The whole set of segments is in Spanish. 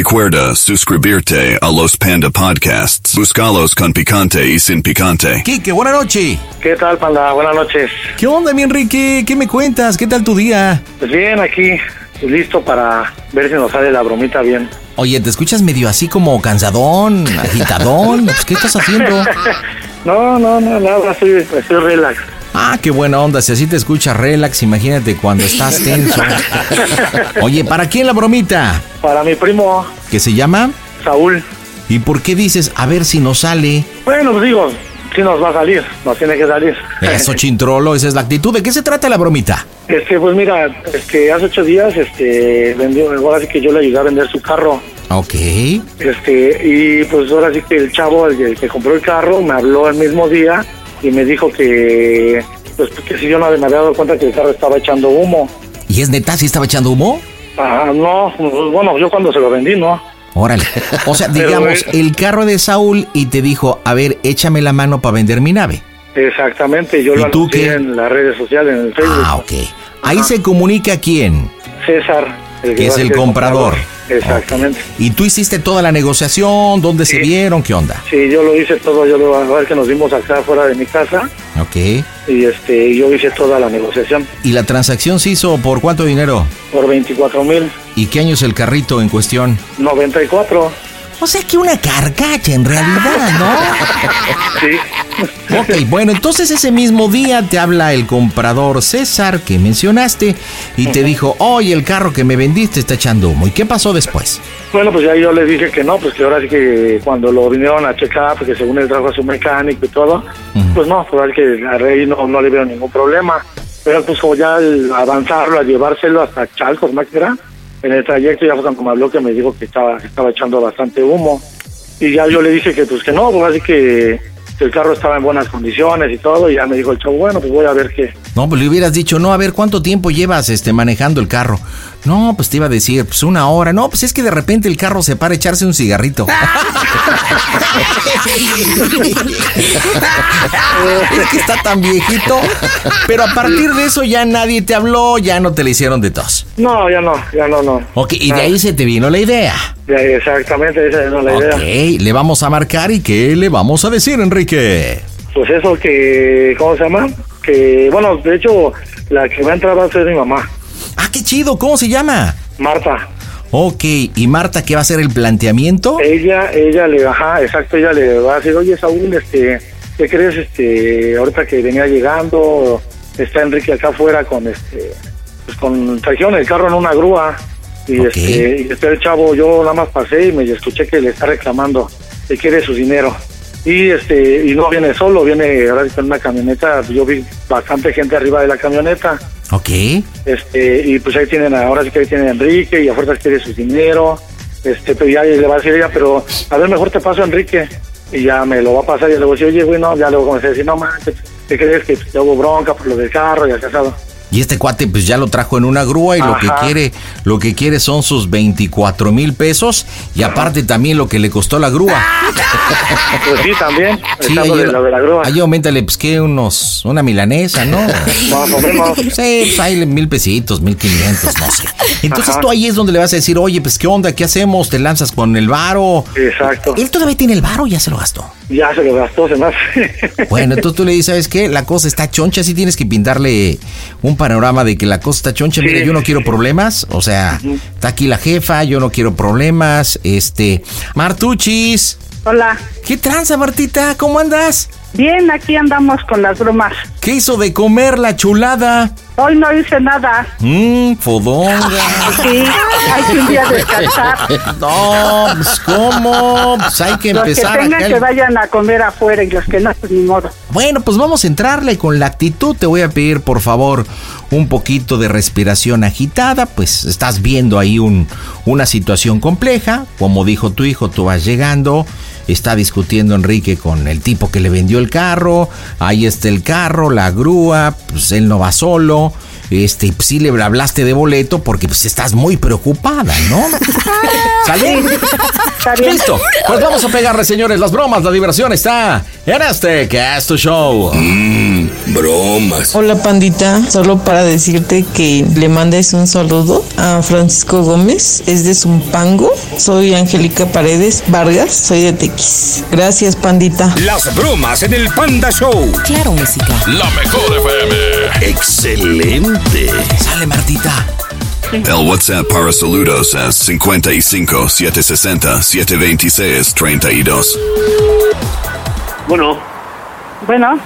Recuerda suscribirte a los Panda Podcasts. Buscalos con picante y sin picante. Quique, buena noche. ¿Qué tal, panda? Buenas noches. ¿Qué onda, mi Enrique? ¿Qué me cuentas? ¿Qué tal tu día? Pues bien, aquí listo para ver si nos sale la bromita bien. Oye, te escuchas medio así como cansadón, agitadón. Pues, ¿Qué estás haciendo? No, no, no, nada, estoy, estoy relax. Ah, qué buena onda. Si así te escuchas relax, imagínate cuando estás tenso. Oye, ¿para quién la bromita? Para mi primo ¿Qué se llama? Saúl. ¿Y por qué dices a ver si nos sale? Bueno, pues digo, sí nos va a salir, nos tiene que salir. Eso, chintrolo, esa es la actitud. ¿De qué se trata la bromita? Este, pues mira, este, hace ocho días, este, vendió, ahora sí que yo le ayudé a vender su carro. Ok. Este, y pues ahora sí que el chavo, el que compró el carro, me habló el mismo día y me dijo que, pues que si yo no me había dado cuenta que el carro estaba echando humo. ¿Y es neta si estaba echando humo? Ah, no, bueno, yo cuando se lo vendí, ¿no? Órale. O sea, digamos, el carro de Saúl y te dijo, a ver, échame la mano para vender mi nave. Exactamente, yo ¿Y lo tú anuncié qué? en las redes sociales, en el Facebook. Ah, ok. Ahí se comunica quién, César, el que es el comprador. Exactamente. Y tú hiciste toda la negociación, ¿dónde se vieron? ¿Qué onda? Sí, yo lo hice todo, yo lo a ver que nos vimos acá afuera de mi casa Ok. y este yo hice toda la negociación ¿Y la transacción se hizo por cuánto dinero? por 24 mil ¿Y qué año es el carrito en cuestión? 94. O sea que una carcacha en realidad, ¿no? Sí. Ok, bueno, entonces ese mismo día te habla el comprador César que mencionaste y te dijo, oye, el carro que me vendiste está echando humo. ¿Y qué pasó después? Bueno, pues ya yo le dije que no, pues que ahora sí que cuando lo vinieron a checar, porque según él trajo a su mecánico y todo, pues no, pues que a Rey no, no le vieron ningún problema. Pero pues como ya al avanzarlo, a llevárselo hasta Chalcos, más que era, en el trayecto ya fue cuando me habló que me dijo que estaba, que estaba echando bastante humo. Y ya yo le dije que pues que no, pues así que, que el carro estaba en buenas condiciones y todo, y ya me dijo el chavo, bueno, pues voy a ver qué. No, pues le hubieras dicho, no, a ver, ¿cuánto tiempo llevas este, manejando el carro? No, pues te iba a decir, pues una hora. No, pues es que de repente el carro se para a echarse un cigarrito. es que está tan viejito. Pero a partir de eso ya nadie te habló, ya no te le hicieron de tos. No, ya no, ya no, no. Ok, y de ahí se te vino la idea. Ya, exactamente, esa es la idea. Ok, le vamos a marcar y ¿qué le vamos a decir, Enrique? Pues eso que, ¿cómo se llama? Que, bueno, de hecho, la que va a entrar va a ser mi mamá, Ah, qué chido, ¿cómo se llama? Marta. Ok, ¿y Marta qué va a hacer el planteamiento? Ella, ella le, ajá, exacto, ella le va a decir, oye, Saúl, este, ¿qué crees, este, ahorita que venía llegando, está Enrique acá afuera con, este, pues con, trajeron el carro en una grúa, y este, y este el chavo, yo nada más pasé y me escuché que le está reclamando, que quiere su dinero. Y este, y no viene solo, viene ahora con una camioneta, yo vi bastante gente arriba de la camioneta, Ok. este y pues ahí tienen ahora sí que ahí tienen a Enrique y a fuerzas quiere su dinero. Este pero ya le va a decir ella pero a ver mejor te paso a Enrique. Y ya me lo va a pasar y le voy a decir oye güey no ya luego comencé a decir no manches ¿qué crees que ya hubo bronca por lo del carro y casado Y este cuate pues ya lo trajo en una grúa y lo que quiere, lo que quiere son sus 24 mil pesos y aparte también lo que le costó la grúa. pues sí también Sí, de ahí, lo de la grúa ahí aumentale pues que unos, una milanesa, ¿no? o menos Sí, pues ahí mil pesitos, mil quinientos, no sé. Entonces Ajá. tú ahí es donde le vas a decir, oye, pues qué onda, ¿qué hacemos? ¿Te lanzas con el varo? exacto Él todavía tiene el varo, ya se lo gastó. ya se lo gastó, se me hace. Bueno, entonces tú le dices, ¿sabes qué? La cosa está choncha, sí tienes que pintarle un panorama de que la cosa está choncha. Mira, Sí. yo no quiero problemas, o sea, está aquí la jefa, yo no quiero problemas. Este, Martuchis, Hola. ¿qué tranza, Martita? ¿Cómo andas? Bien, aquí andamos con las bromas. ¿Qué hizo de comer la chulada? Hoy no hice nada. Mmm, fodonga. Sí, hay que un día descansar. No, pues, ¿cómo? Pues hay que Los que empezar tengan acá que vayan a comer afuera y los que no, pues ni modo. Bueno, pues vamos a entrarle con la actitud. Te voy a pedir, por favor, un poquito de respiración agitada. Pues estás viendo ahí un, una situación compleja. Como dijo tu hijo, tú vas llegando. Está discutiendo Enrique con el tipo que le vendió el carro. Ahí está el carro, la grúa. Pues él no va solo. Este, pues, sí le hablaste de boleto porque pues estás muy preocupada, ¿no? ¿Sale? Está bien. Listo. Pues vamos a pegarle, señores. Las bromas, la diversión está en este Casto Show. Bromas. Hola pandita, solo para decirte que le mandes un saludo a Francisco Gómez, es de Zumpango, soy Angélica Paredes Vargas, soy de Tequis. Gracias pandita. Las bromas en el Panda Show. Claro, música. La mejor FM. Excelente. Sale, Martita. El WhatsApp para saludos es 55 760 726 32. Bueno, Bueno,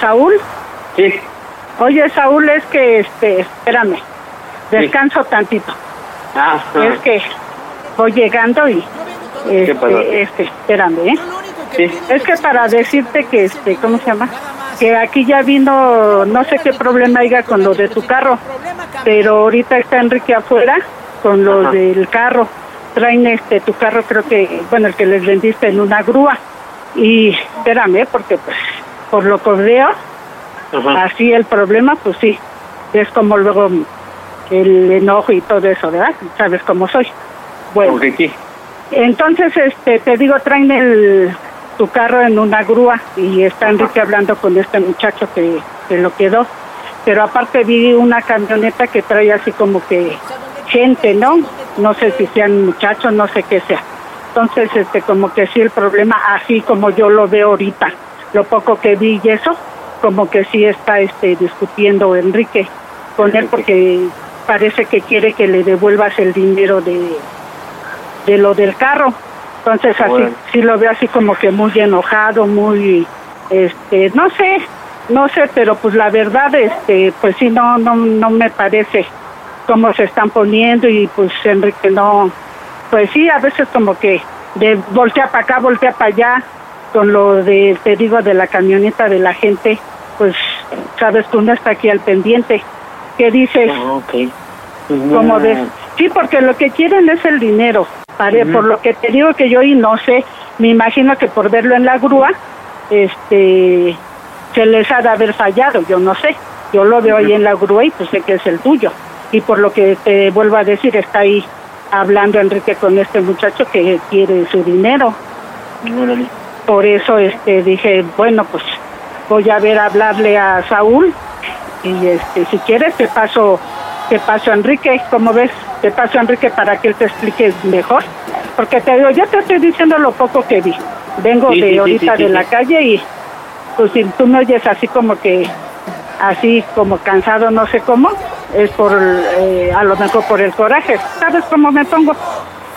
Saúl. sí, Oye, Saúl, es que, este, espérame. Descanso tantito. ah, Es que voy llegando y, este, este, espérame, ¿eh? sí, Es que para decirte que, este, ¿cómo se llama? Que aquí ya vino, no sé qué problema haya con lo de tu carro, pero ahorita está Enrique afuera con lo del carro. Traen este tu carro, creo que, bueno, el que les vendiste en una grúa. Y espérame, porque pues, por lo que veo, así el problema, pues sí, es como luego el enojo y todo eso, ¿verdad? Sabes cómo soy. Bueno, sí. entonces, este, te digo, traen el, tu carro en una grúa y está Enrique hablando con este muchacho que, que lo quedó. Pero aparte vi una camioneta que trae así como que gente, ¿no? No sé si sean muchachos, no sé qué sea. Entonces, este, como que sí el problema, así como yo lo veo ahorita, lo poco que vi y eso, como que sí está, este, discutiendo Enrique con él porque parece que quiere que le devuelvas el dinero de, de lo del carro. Entonces así Bueno. sí lo veo así como que muy enojado, muy este, no sé, no sé, pero pues la verdad este, pues sí no no no me parece cómo se están poniendo y pues Enrique no pues sí, a veces como que de voltea para acá, voltea para allá con lo de te digo de la camioneta de la gente, pues sabes que uno está aquí al pendiente. ¿Qué dices? ok. ¿Cómo ves? Sí, porque lo que quieren es el dinero. Pare- Por lo que te digo que yo y no sé, me imagino que por verlo en la grúa, este, se les ha de haber fallado, yo no sé. Yo lo veo ahí en la grúa y pues sé que es el tuyo. Y por lo que te vuelvo a decir, está ahí hablando Enrique con este muchacho que quiere su dinero. Por eso este dije, bueno, pues voy a ver a hablarle a Saúl y este si quieres te paso te paso a Enrique, ¿cómo ves? Te paso a Enrique para que él te explique mejor, porque te digo, yo te estoy diciendo lo poco que vi. Vengo Sí, de sí, ahorita sí, de la calle y pues si tú me oyes así como que así como cansado, no sé cómo, es por eh, a lo mejor por el coraje. ¿Sabes cómo me pongo?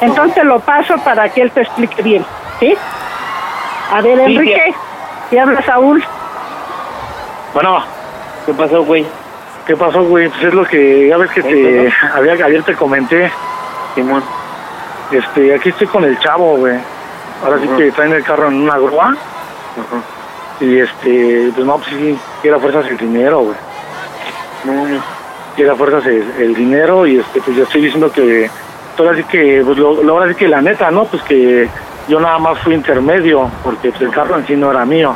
Entonces lo paso para que él te explique bien, ¿sí? A ver, Enrique, ¿te habla Saúl? Bueno, ¿qué pasó, güey? ¿Qué pasó, güey? Pues es lo que, ya ves que te, había, ayer te comenté, Simón. Este, aquí estoy con el chavo, güey. Ahora sí que traen el carro en una grúa. Y este, pues no, pues sí, quiere a fuerzas el dinero, güey. No, quiere a fuerzas el, el dinero y este, pues yo estoy diciendo que, ahora sí que, pues lo, lo- ahora sí que la neta, ¿no? Pues que yo nada más fui intermedio, porque pues, el carro en sí no era mío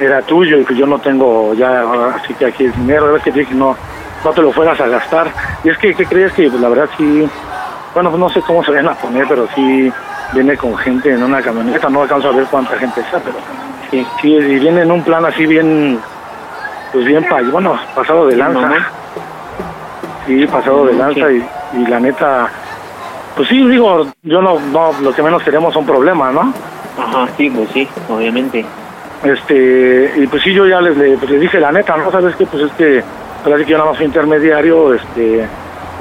era tuyo y que yo no tengo ya así que aquí el dinero, la vez que te dije no, no te lo fueras a gastar. Y es que, ¿qué crees que pues, la verdad sí, bueno, pues no sé cómo se van a poner, pero sí viene con gente en una camioneta, no alcanzo a ver cuánta gente está, pero sí, sí, y viene en un plan así bien, pues bien, pa, bueno, pasado de lanza. Sí, pasado de lanza y, y la neta, pues sí, digo, yo no, no, lo que menos queremos son problemas, ¿no? Ajá, sí, pues sí, obviamente. Este, y pues sí, yo ya les, le- pues, les dije la neta, ¿no? ¿Sabes qué? Pues es que, parece que yo nada más intermediario, este,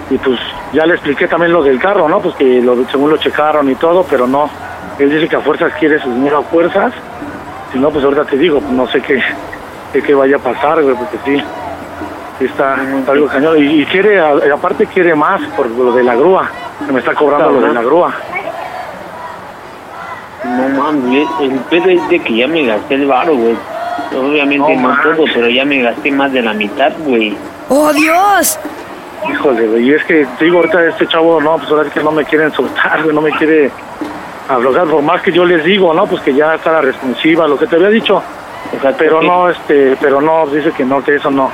y pues ya le expliqué también lo del carro, ¿no? Pues que lo, según lo checaron y todo, pero no. Él dice que a fuerzas quiere su dinero a fuerzas. Si no, pues ahorita te digo, no sé qué, qué, qué vaya a pasar, güey, porque sí, está, está algo cañón. Y, y quiere, aparte quiere más por lo de la grúa, que me está cobrando lo de la grúa. No mames, el pedo es de que ya me gasté el varo, güey. Obviamente No no, todo, pero ya me gasté más de la mitad, güey. ¡Oh, Dios! Híjole, güey, y es que te digo, ahorita este chavo, no, pues ahora sí que no me quieren soltar, güey, no me quiere aflojar, por más que yo les digo, ¿no? Pues que ya está la responsiva, lo que te había dicho, pero no, este, pero no, dice que no, que eso no,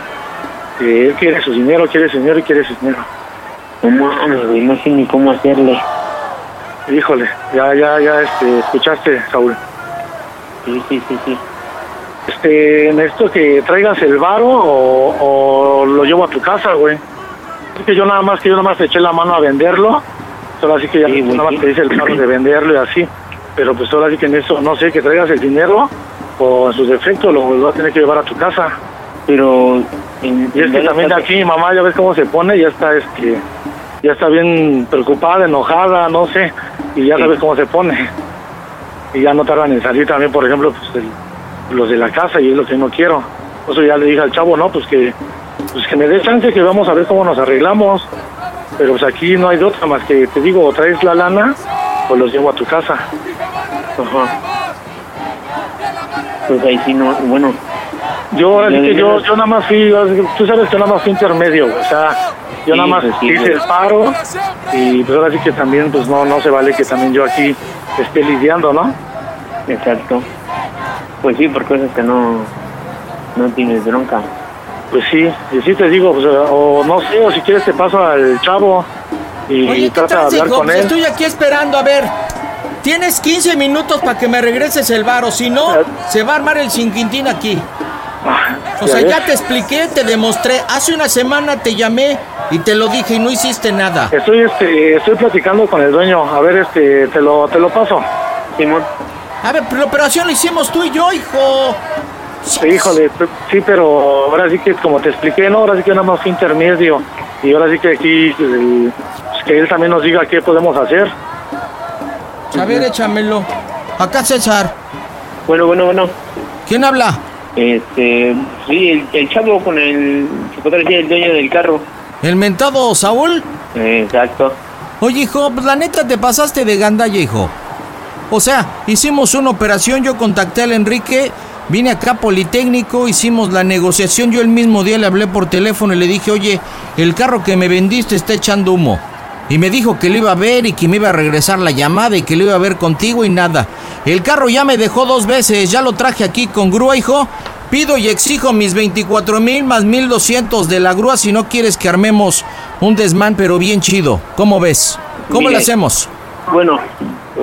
que él quiere su dinero, quiere su dinero y quiere su dinero. No mames, güey, no sé ni cómo hacerle. Híjole, ya, ya, ya, este, escuchaste, Saúl. Sí, sí, sí, sí. Este, necesito que traigas el varo o, o lo llevo a tu casa, güey. Es que yo nada más, que yo nada más te eché la mano a venderlo, solo así que ya nada más te hice el carro de venderlo y así. Pero pues ahora sí que en eso, no sé, que traigas el dinero o en sus defectos lo, lo vas a tener que llevar a tu casa. Pero... y es que también aquí mi mamá ya ves cómo se pone, ya está, este, ya está bien preocupada, enojada, no sé, y ya sabes cómo se pone. Y ya no tardan en salir también, por ejemplo, pues el- los de la casa y es lo que no quiero. Por eso ya le dije al chavo, no, pues que, pues que me dé chance, que vamos a ver cómo nos arreglamos. Pero pues aquí no hay de otra más que te digo, o traes la lana o los llevo a tu casa. Ajá. Pues ahí sí no, bueno. Yo, ahora sí que yo, yo nada más fui, tú sabes que nada más fui intermedio, o sea, yo nada más pues hice el paro y pues ahora sí que también pues no, no se vale que también yo aquí esté lidiando, ¿no? Exacto. Pues sí, por cosas que no, no tienes bronca. Pues sí, y sí te digo, pues, o no sé, o si quieres te paso al chavo y Oye, ¿qué trata de hablar hijo? con Pues él. estoy aquí esperando, a ver. Tienes 15 minutos para que me regreses el varo, si no, se va a armar el cinquintín aquí. O sea, ya te expliqué, te demostré. Hace una semana te llamé y te lo dije y no hiciste nada. Estoy, este, estoy platicando con el dueño, a ver, este, te lo, te lo paso. Simón. A ver, pero la operación la hicimos tú y yo, hijo. Sí, híjole, p- sí, pero ahora sí que como te expliqué, no, ahora sí que nada más fue intermedio y ahora sí que aquí pues, que él también nos diga qué podemos hacer. A ver, échamelo. Acá César. Bueno, bueno, bueno. ¿Quién habla? Este, sí, el, el chavo con el, se podría decir, el dueño del carro. ¿El mentado Saúl? Exacto. Oye, hijo, pues la neta te pasaste de gandalla, hijo. O sea, hicimos una operación, yo contacté al Enrique, vine acá a Politécnico, hicimos la negociación, yo el mismo día le hablé por teléfono y le dije, oye, el carro que me vendiste está echando humo. Y me dijo que lo iba a ver y que me iba a regresar la llamada y que lo iba a ver contigo y nada. El carro ya me dejó dos veces, ya lo traje aquí con grúa, hijo. Pido y exijo mis 24 mil más 1200 de la grúa si no quieres que armemos un desmán, pero bien chido. ¿Cómo ves? ¿Cómo lo hacemos? Bueno,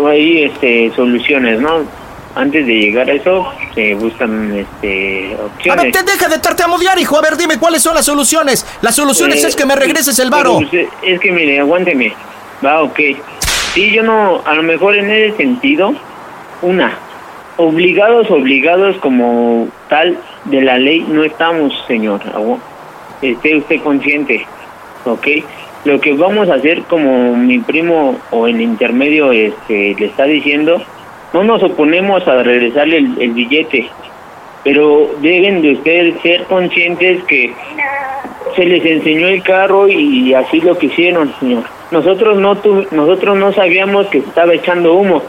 hay este, soluciones, ¿no? Antes de llegar a eso, se buscan este, A opciones. ver, te deja de tartamudear, hijo. A ver, dime cuáles son las soluciones. Las soluciones Eh, es que me regreses el varo. usted- es que mire, aguánteme. Va, ok. Sí, yo no, a lo mejor en ese sentido, una, obligados, obligados como tal de la ley no estamos, señor. Esté usted consciente, ok. Lo que vamos a hacer, como mi primo o el intermedio este, le está diciendo, no nos oponemos a regresarle el, el billete, pero deben de ustedes ser conscientes que se les enseñó el carro y así lo que hicieron, señor. Nosotros no tu- nosotros no sabíamos que estaba echando humo.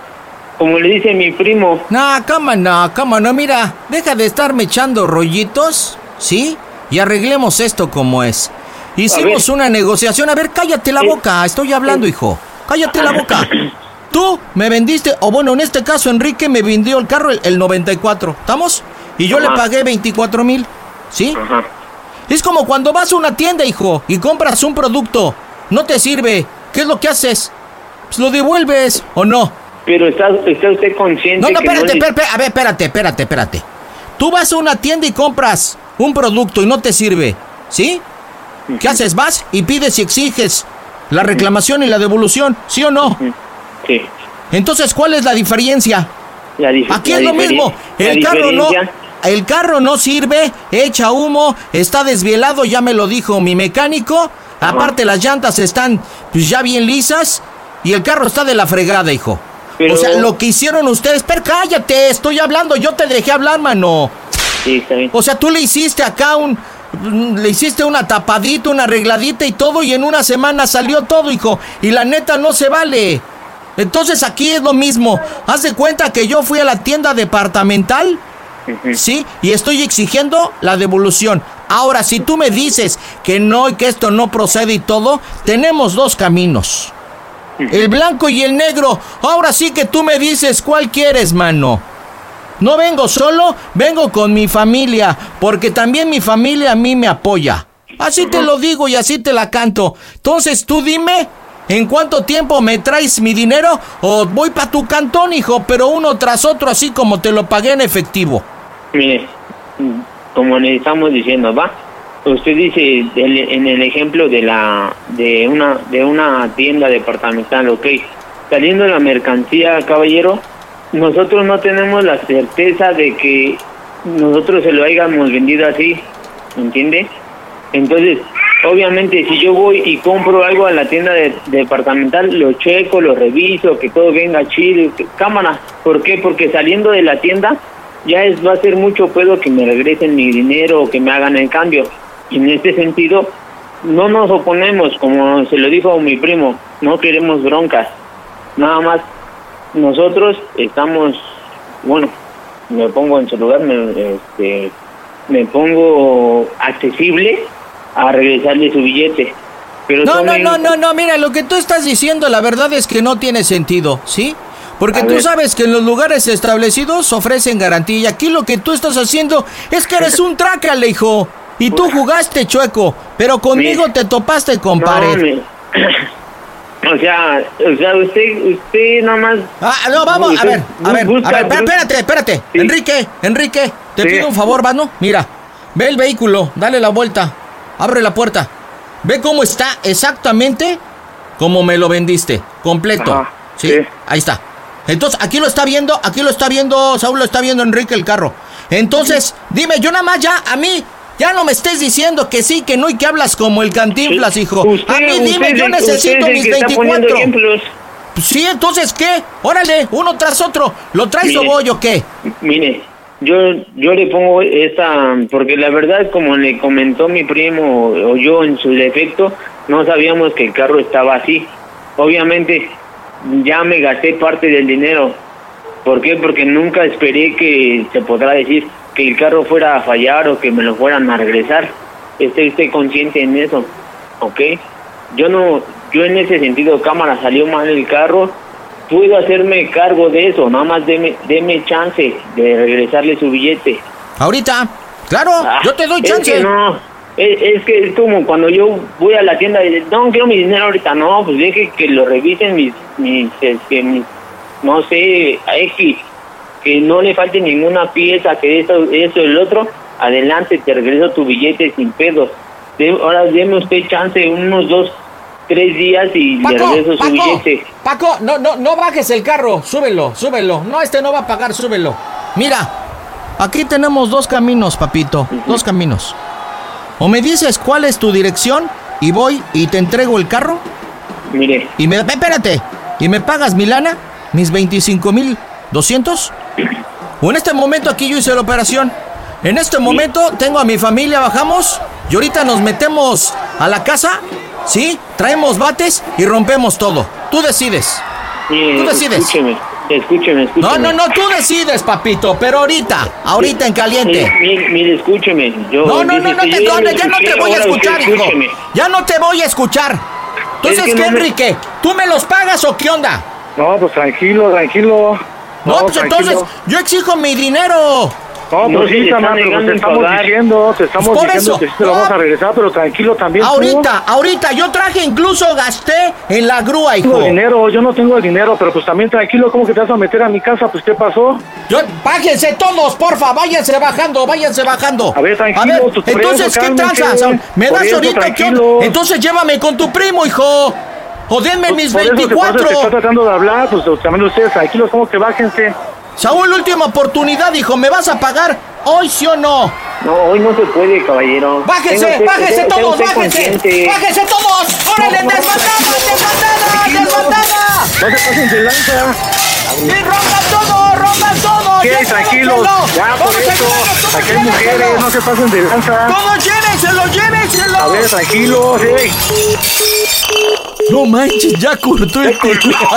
Como le dice mi primo, No, cómo no, cómo no. Mira, deja de estarme echando rollitos, ¿sí? Y arreglemos esto como es. Hicimos una negociación. A ver, cállate la boca. Estoy hablando, hijo. Cállate la boca. Tú me vendiste, o bueno, en este caso Enrique me vendió el carro el, el 94. ¿Estamos? Y yo le Ajá. pagué 24 mil. ¿Sí? Es como cuando vas a una tienda, hijo, y compras un producto. No te sirve. ¿Qué es lo que haces? Pues lo devuelves, ¿o no? pero está, está usted consciente No, no, que espérate, le- espérate, a ver, espérate, espérate, espérate. Tú vas a una tienda y compras un producto y no te sirve, ¿sí? ¿Qué haces? Vas y pides y exiges la reclamación y la devolución, ¿sí o no? Sí. Entonces, ¿cuál es la diferencia? La dif- Aquí la es lo mismo. El carro no. El carro no sirve, echa humo, está desvielado, ya me lo dijo mi mecánico. Aparte las llantas están pues, ya bien lisas y el carro está de la fregada, hijo. Pero- O sea, lo que hicieron ustedes, pero cállate, estoy hablando, yo te dejé hablar, mano. Sí, está bien. O sea, tú le hiciste acá un. Le hiciste una tapadita, una arregladita y todo, y en una semana salió todo, hijo. Y la neta no se vale. Entonces aquí es lo mismo. Haz de cuenta que yo fui a la tienda departamental, ¿sí? Y estoy exigiendo la devolución. Ahora, si tú me dices que no y que esto no procede y todo, tenemos dos caminos. El blanco y el negro. Ahora sí que tú me dices cuál quieres, mano. No vengo solo, vengo con mi familia, porque también mi familia a mí me apoya. Así te lo digo y así te la canto. Entonces tú dime, ¿en cuánto tiempo me traes mi dinero? O voy para tu cantón, hijo, pero uno tras otro, así como te lo pagué en efectivo. Mire, como le estamos diciendo, va. Usted dice en el ejemplo de la de una de una tienda departamental, ok. Saliendo la mercancía, caballero, nosotros no tenemos la certeza de que nosotros se lo hayamos vendido así, ¿entiende? Entonces, obviamente, si yo voy y compro algo a la tienda de- departamental, lo checo, lo reviso, que todo venga chido, cámara. ¿Por qué? Porque saliendo de la tienda ya es va a ser mucho puedo que me regresen mi dinero o que me hagan el cambio. Y en este sentido, no nos oponemos, como se lo dijo mi primo, no queremos broncas. Nada más, nosotros estamos, bueno, me pongo en su lugar, me, este, me pongo accesible a regresarle su billete. Pero No, no, no, no, no, mira, lo que tú estás diciendo, la verdad es que no tiene sentido, ¿sí? Porque A tú ver. sabes que en los lugares establecidos ofrecen garantía y aquí lo que tú estás haciendo es que eres un trácale, hijo. Y tú jugaste chueco, pero conmigo te topaste con No, pared. me- o sea, o sea, usted, usted nada más. Ah, no, vamos, a ver, a ver, busca- a ver, espérate, espérate. Sí. Enrique, Enrique, te Sí. pido un favor, mano. Mira, ve el vehículo, dale la vuelta, abre la puerta. Ve cómo está exactamente como me lo vendiste, completo. Ajá, ¿Sí? sí. Ahí está. Entonces, aquí lo está viendo, aquí lo está viendo, Saúl lo está viendo Enrique el carro. Entonces, dime, yo nada más ya, a mí, ya no me estés diciendo que sí, que no y que hablas como el cantinflas, hijo. Usted- a mí dime, usted yo es- necesito mis que está poniendo 24. ejemplos. Pues Sí, entonces, ¿qué? Órale, uno tras otro. ¿Lo traes o voy o qué? Mire, yo yo le pongo esta, porque la verdad, como le comentó mi primo o yo en su defecto, no sabíamos que el carro estaba así. Obviamente, ya me gasté parte del dinero. ¿Por qué? Porque nunca esperé que se podrá decir que el carro fuera a fallar o que me lo fueran a regresar. Esté usted consciente en eso, ¿ok? Yo no, yo en ese sentido, cámara, salió mal el carro, puedo hacerme cargo de eso, nada más deme, deme chance de regresarle su billete. Ahorita. Claro, Ah, yo te doy es chance. que no, es, es que es como cuando yo voy a la tienda y digo, no, quiero mi dinero ahorita, no, pues deje que lo revisen mis, mis, este, mis no sé, a X, que no le falte ninguna pieza, que esto, eso, el otro, adelante, te regreso tu billete sin pedos. De- ahora deme usted chance, unos dos, tres días y le Paco, regreso su Paco, billete. Paco, no, no, no bajes el carro, súbelo, súbelo. No, este no va a pagar, súbelo. Mira, aquí tenemos dos caminos, papito, dos caminos. O me dices cuál es tu dirección y voy y te entrego el carro Mire, y me, espérate, y me pagas mi lana, mis 25 mil 200. O en este momento aquí yo hice la operación. En este momento tengo a mi familia, bajamos y ahorita nos metemos a la casa, ¿sí? Traemos bates y rompemos todo. Tú decides. Tú decides. escúcheme, escúcheme, escúcheme. No, no, no, tú decides, papito, pero ahorita, ahorita en caliente. Mire, mire, escúcheme. Yo, No, no, no, no te, lo ya no te voy a escuchar, hijo. escúcheme. Ya no te voy a escuchar. Entonces, Es que ¿qué, no me- Enrique? ¿Tú me los pagas o qué onda? No, pues tranquilo, tranquilo. No, pues tranquilo. entonces, yo exijo mi dinero. No, No pues se sí, Samar, pero te estamos pagar. diciendo, te estamos Pues por diciendo eso, que sí te lo no. vamos a regresar, pero tranquilo también. tú. Ahorita, ahorita, yo traje, incluso gasté en la grúa, Tengo hijo. dinero, yo no tengo el dinero, pero pues también tranquilo, ¿cómo que te vas a meter a mi casa? Pues ¿qué pasó? Yo, bájense todos, porfa, váyanse bajando, váyanse bajando. A ver, tranquilo, tú- por entonces, eso, ¿qué cálmense. tranza? ¿Me das eso, ahorita onda? Entonces llévame con tu primo, hijo. O denme mis Por eso, te- eso te está 24. tratando de hablar, pues también ustedes tranquilos, ¿cómo que bájense? Saúl, última oportunidad, hijo, ¿me vas a pagar hoy sí o no? No, hoy no se puede, caballero. ¡Bájense, usted- bájense todos, usted bájense! consciente. ¡Bájense todos! ¡Órale, desbandada, desbandada, desbandada! No se pasen de lanza. ¡Y rompan todo, rompan todo! ¿Qué? ¡Llévenselo, Tranquilos. Ya, por ¡Vamos a eso. ayudarnos, todos Aquí hay mujeres, llévenselo! no se pasen de lanza. ¡Todos llévenselo, llévenselo! A ver, tranquilos, eh. No manches, ya cortó el teléfono.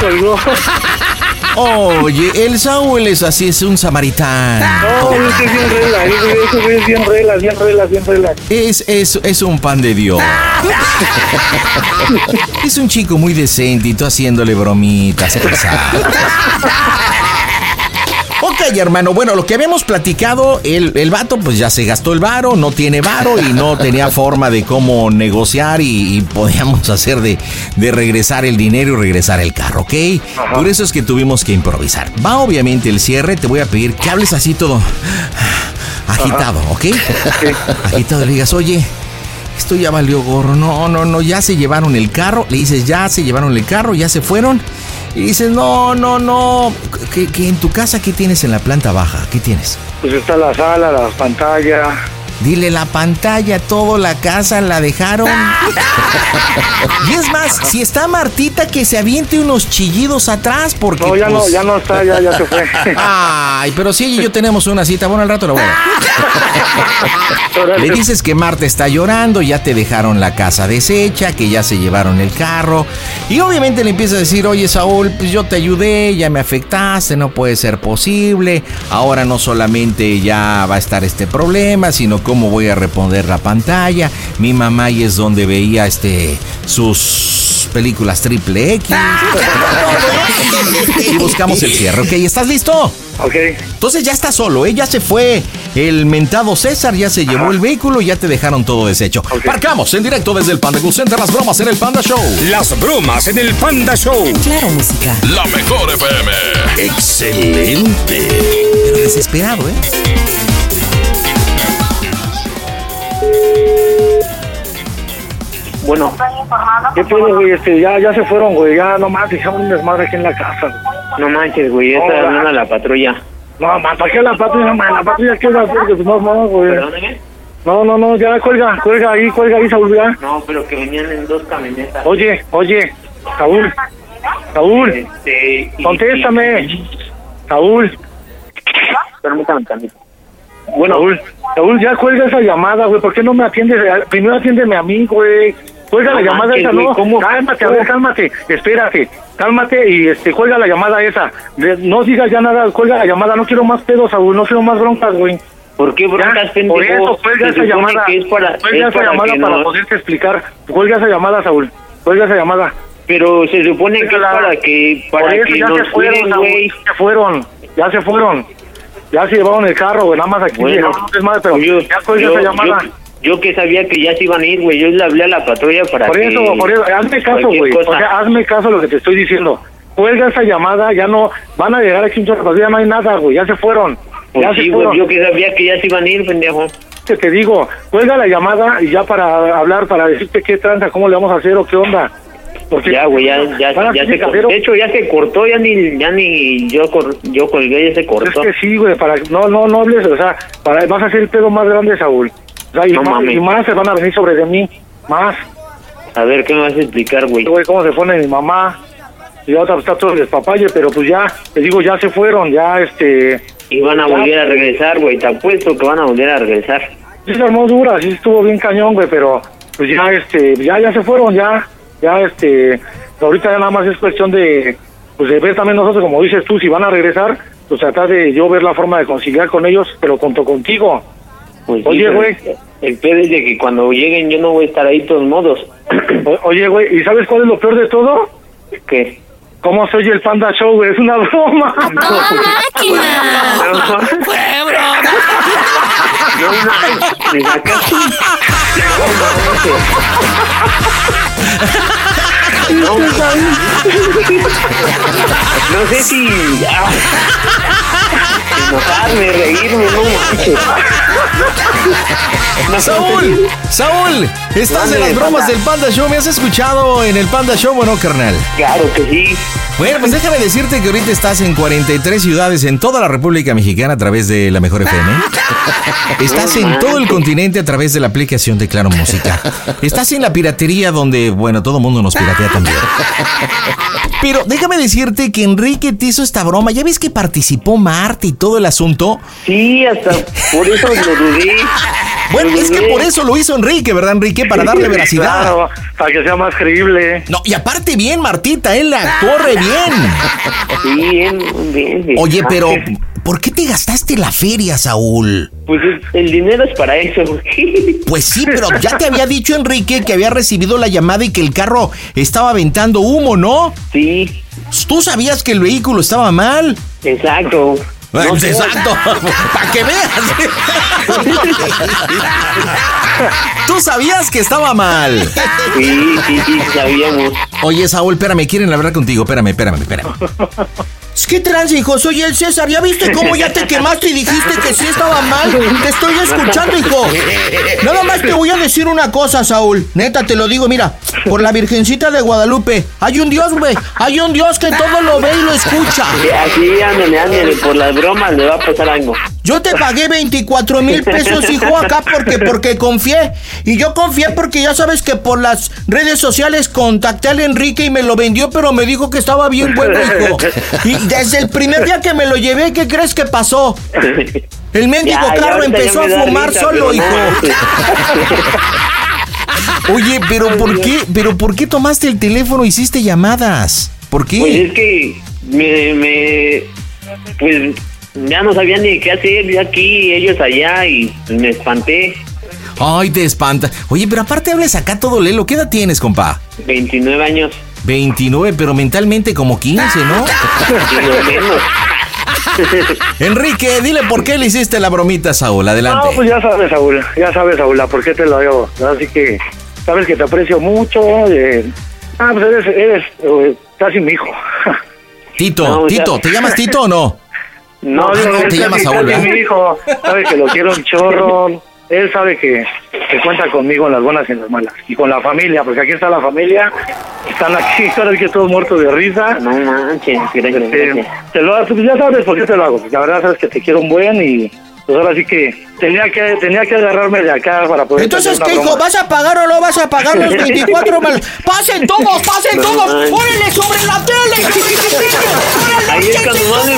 Colgó. Oye, el Saúl es así, es un samaritano. No, es que es bien eso es bien regla, bien regla, bien regla. Es, es, es un pan de Dios. es un chico muy decente y tú haciéndole bromitas. Ok, hermano, bueno, lo que habíamos platicado, el, el vato pues ya se gastó el varo, no tiene varo y no tenía forma de cómo negociar y, y podíamos hacer de, de regresar el dinero y regresar el carro, ¿ok? Por eso es que tuvimos que improvisar. Va obviamente el cierre, te voy a pedir que hables así todo agitado, ¿ok? Agitado, le digas, oye, esto ya valió gorro. No, no, no, ya se llevaron el carro. Le dices, ya se llevaron el carro, ya se fueron. Y dices, no, no, no. Que, que en tu casa, ¿qué tienes en la planta baja? ¿Qué tienes? Pues está la sala, la pantalla. Dile la pantalla, todo la casa la dejaron. y es más, si está Martita, que se aviente unos chillidos atrás, porque. No, ya no, pues, ya no está, ya, ya se fue. Ay, pero si ella y yo tenemos una cita, bueno, al rato la voy a. Le dices que Marta está llorando, ya te dejaron la casa deshecha, que ya se llevaron el carro. Y obviamente le empieza a decir, oye Saúl, pues yo te ayudé, ya me afectaste, no puede ser posible. Ahora no solamente ya va a estar este problema, sino cómo voy a responder la pantalla. Mi mamá ahí es donde veía este sus películas triple X. y buscamos el cierre. Ok, ¿estás listo? Ok. Entonces ya está solo, ¿eh? Ya se fue el mentado César, ya se llevó el vehículo, ya te dejaron todo deshecho. Parcamos en directo desde el Panda Cool Center, las bromas en el Panda Show. Las bromas en el Panda Show. Claro, música. La mejor FM. Excelente. Pero desesperado, ¿eh? Bueno, ¿Qué pedo, güey? Este, ya, ya se fueron, güey. Ya nomás dejaron un desmadre aquí en la casa. güey. no manches, güey, Hola. hablando la patrulla. No, man, ¿para qué la patrulla, man? La patrulla, ¿qué va a hacer? Pues no, no, güey. Perdóneme. No, no, no, ya cuelga, cuelga ahí, cuelga ahí, Saúl, ya. No, pero que venían en dos camionetas. Oye, oye, Saúl, Saúl, Este, y- contéstame. Saúl, Permítame tantito. Bueno, Saúl, Saúl, ya cuelga esa llamada, güey. ¿Por qué no me atiendes? Primero atiéndeme a mí, güey. Cuelga No la llamada manches, esa, güey, no. ¿cómo? Cálmate, a ver, cálmate. Espérate, cálmate y este, cuelga la llamada esa. No digas ya nada, cuelga la llamada. No quiero más pedos, Saúl. No quiero más broncas, güey. ¿por qué broncas, pendejo? por eso, cuelga esa llamada. es para, cuelga es esa para llamada para no- poderte explicar. Cuelga esa llamada, Saúl. Cuelga esa llamada. Pero se supone que es para que, para Por eso que ya nos se fueron, Saúl, güey. ya se fueron. Ya se fueron. Ya se llevaron el carro, güey. Nada más aquí Bueno, un desmadre, pero yo, ya yo, esa llamada. yo- yo que sabía que ya se iban a ir, güey. Yo le hablé a la patrulla para Por que... eso, por eso, hazme caso, güey. O sea, hazme caso lo que te estoy diciendo. Cuelga esa llamada, ya no, van a llegar aquí un chorro, ya no hay nada, güey, ya se fueron. Pues ya sí, se fueron. yo que sabía que ya se iban a ir, pendejo. Que te digo, cuelga la llamada y ya para hablar, para decirte qué tranza, cómo le vamos a hacer o qué onda. Porque Ya, güey, ya, ya, ya se cortó. De hecho, ya se cortó, ya ni, ya ni yo, cor- yo colgué, ya se Es cortó. que sí, güey, para, no, no, no hables, o sea, para, vas a hacer el pedo más grande, Saúl. O sea, y, No más, mames. y más se van a venir sobre de mí, más. A ver, ¿qué me vas a explicar, güey? Güey, cómo se pone mi mamá. Y otra pues, está todo el despapalle, pero pues ya, te digo, ya se fueron, ya, este... Y van a Ya. volver a regresar, güey. Te apuesto que van a volver a regresar. Sí se armó dura, sí estuvo bien cañón, güey, pero pues ya, este, ya, ya se fueron, ya, ya, este, ahorita ya nada más es cuestión de, pues de ver también nosotros, como dices tú, si van a regresar, pues tratar de yo ver la forma de conciliar con ellos, pero conto contigo. Pues sí, Oye, güey. El pedo es de que cuando lleguen yo no voy a estar ahí de todos modos. O- oye, güey, ¿y sabes cuál es lo peor de todo? ¿Qué? ¿Cómo soy el Panda Show, güey? Es una broma. Me sacaste. No, no sé si enojarme, reírme, no manches. Saúl, Saúl, estás en las bromas del Panda Show. ¿Me has escuchado en el Panda Show o no, carnal? Claro que sí. Bueno, pues déjame decirte que ahorita estás en 43 ciudades en toda la República Mexicana a través de la Mejor FM. Estás en todo el continente a través de la aplicación de Claro Música. Estás en la piratería donde, bueno, todo el mundo nos piratea también. Pero déjame decirte que Enrique te hizo esta broma. ¿Ya ves que participó Marta y todo el asunto? Sí, hasta por eso lo dudé. Bueno, Lo es que por eso lo hizo Enrique, ¿verdad, Enrique? Para darle veracidad. Claro, para que sea más creíble. No, y aparte bien, Martita, él la corre bien. Bien, bien. bien. Oye, pero ¿por qué te gastaste la feria, Saúl? Pues el dinero es para eso. Pues sí, pero ya te había dicho Enrique que había recibido la llamada y que el carro estaba aventando humo, ¿no? Sí, ¿Tú sabías que el vehículo estaba mal? exacto. Pues, No sé. exacto, para que veas. Tú sabías que estaba mal. Sí, sí, sí, sabíamos. Oye, Saúl, espérame, quieren hablar contigo. Espérame, espérame, espérame. ¿Qué trans, hijo? Soy el César. ¿Ya viste cómo ya te quemaste y dijiste que sí estaba mal? Te estoy escuchando, hijo. Nada más te voy a decir una cosa, Saúl. Neta, te lo digo, mira. Por la Virgencita de Guadalupe. Hay un Dios, güey. Hay un Dios que todo lo ve y lo escucha. Sí, Así, ándale, ándale, por las bromas le va a pasar algo. Yo te pagué 24 mil pesos, hijo, acá porque, porque confié. Y yo confié porque ya sabes que por las redes sociales contacté al Enrique y me lo vendió, pero me dijo que estaba bien bueno, hijo. Y desde el primer día que me lo llevé, ¿qué crees que pasó? El mendigo Ya, carro empezó a fumar risa, solo, hijo. no. Oye, pero ¿por qué? ¿Pero por qué tomaste el teléfono hiciste llamadas? ¿Por qué? Pues es que me, me, pues ya no sabía ni qué hacer, yo aquí, ellos allá y me espanté. Ay, te espanta. Oye, pero aparte hables acá todo lelo. ¿Qué edad tienes, compa? 29 años, 29, pero mentalmente como 15, ¿no? Enrique, dile por qué le hiciste la bromita a Saúl. Adelante. No, pues ya sabes, Saúl, ya sabes, Saúl, ¿por qué te lo hago? Así que sabes que te aprecio mucho. eh, ah, pues eres, eres eh, casi mi hijo. Tito, No, ya- Tito, ¿te llamas Tito o no? No, Ah, digo, no, te llamas Saúl, ¿verdad? mi hijo, sabe que lo quiero un chorro. Él sabe que, que cuenta conmigo en las buenas y en las malas. Y con la familia, porque aquí está la familia. Están aquí, ahora que todos muertos de risa. no manches, gracias, Este, gracias. te lo hago, ya sabes por qué te lo hago. La verdad sabes que te quiero un buen y pues ahora sí que tenía que tenía que agarrarme de acá para poder Entonces, ¿qué, hijo? ¿Vas a pagar o no vas a pagar los 24 mal? ¡Pasen todos, pasen todos! ¡Órale sobre la tele! Ahí es cuando más me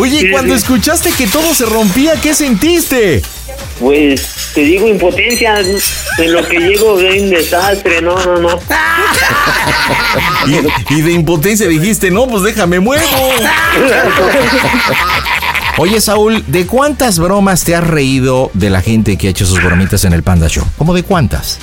Oye, Sí, cuando sí. escuchaste que todo se rompía, ¿qué sentiste? Pues te digo impotencia, en lo que llego de un desastre, no, no, no. Y, y de impotencia dijiste, no, pues déjame muevo. Oye, Saúl, ¿de cuántas bromas te has reído de la gente que ha hecho sus bromitas en el Panda Show? ¿Cómo de cuántas?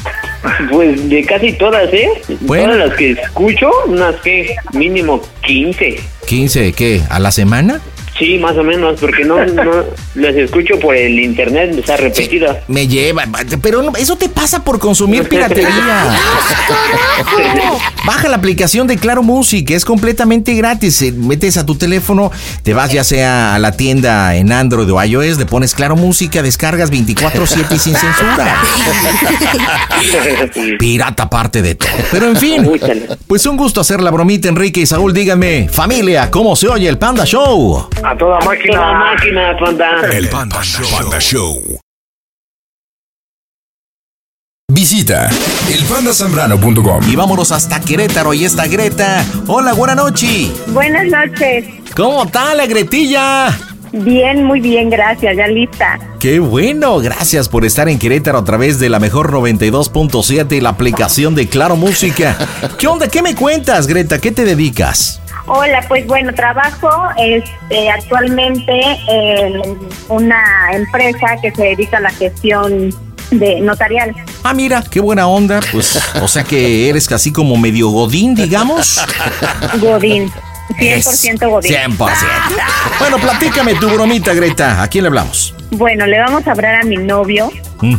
Pues de casi todas, ¿eh? Bueno. Todas las que escucho, unas que mínimo 15. ¿15 qué? ¿A la semana? Sí, más o menos, porque no, no las escucho por el internet, o sea, repetidas. Me lleva, pero no, eso te pasa por consumir piratería. Baja la aplicación de Claro Music, es completamente gratis. Eh, Metes a tu teléfono, te vas ya sea a la tienda en Android o iOS, le pones Claro Música, descargas 24/7 y sin censura. Pirata aparte de todo. Pero en fin, pues un gusto hacer la bromita, Enrique y Saúl. Díganme, familia, ¿cómo se oye el Panda Show? A toda máquina. Toda máquina, panda. El Panda Show. Visita elpandasambrano.com. Y vámonos hasta Querétaro y está Greta. Hola, buena noche. Buenas noches. ¿Cómo está la Gretilla? Bien, muy bien, gracias, ya lista. Qué bueno, gracias por estar en Querétaro a través de la mejor 92.7 y la aplicación de Claro Música. ¿Qué onda? ¿Qué me cuentas, Greta? ¿Qué te dedicas? Hola, pues bueno, trabajo este, actualmente en una empresa que se dedica a la gestión de notarial. Ah, mira, qué buena onda. Pues, o sea que eres casi como medio godín, digamos. Godín, 100% Godín. 100%. Bueno, platícame tu bromita, Greta. ¿A quién le hablamos? Bueno, le vamos a hablar a mi novio.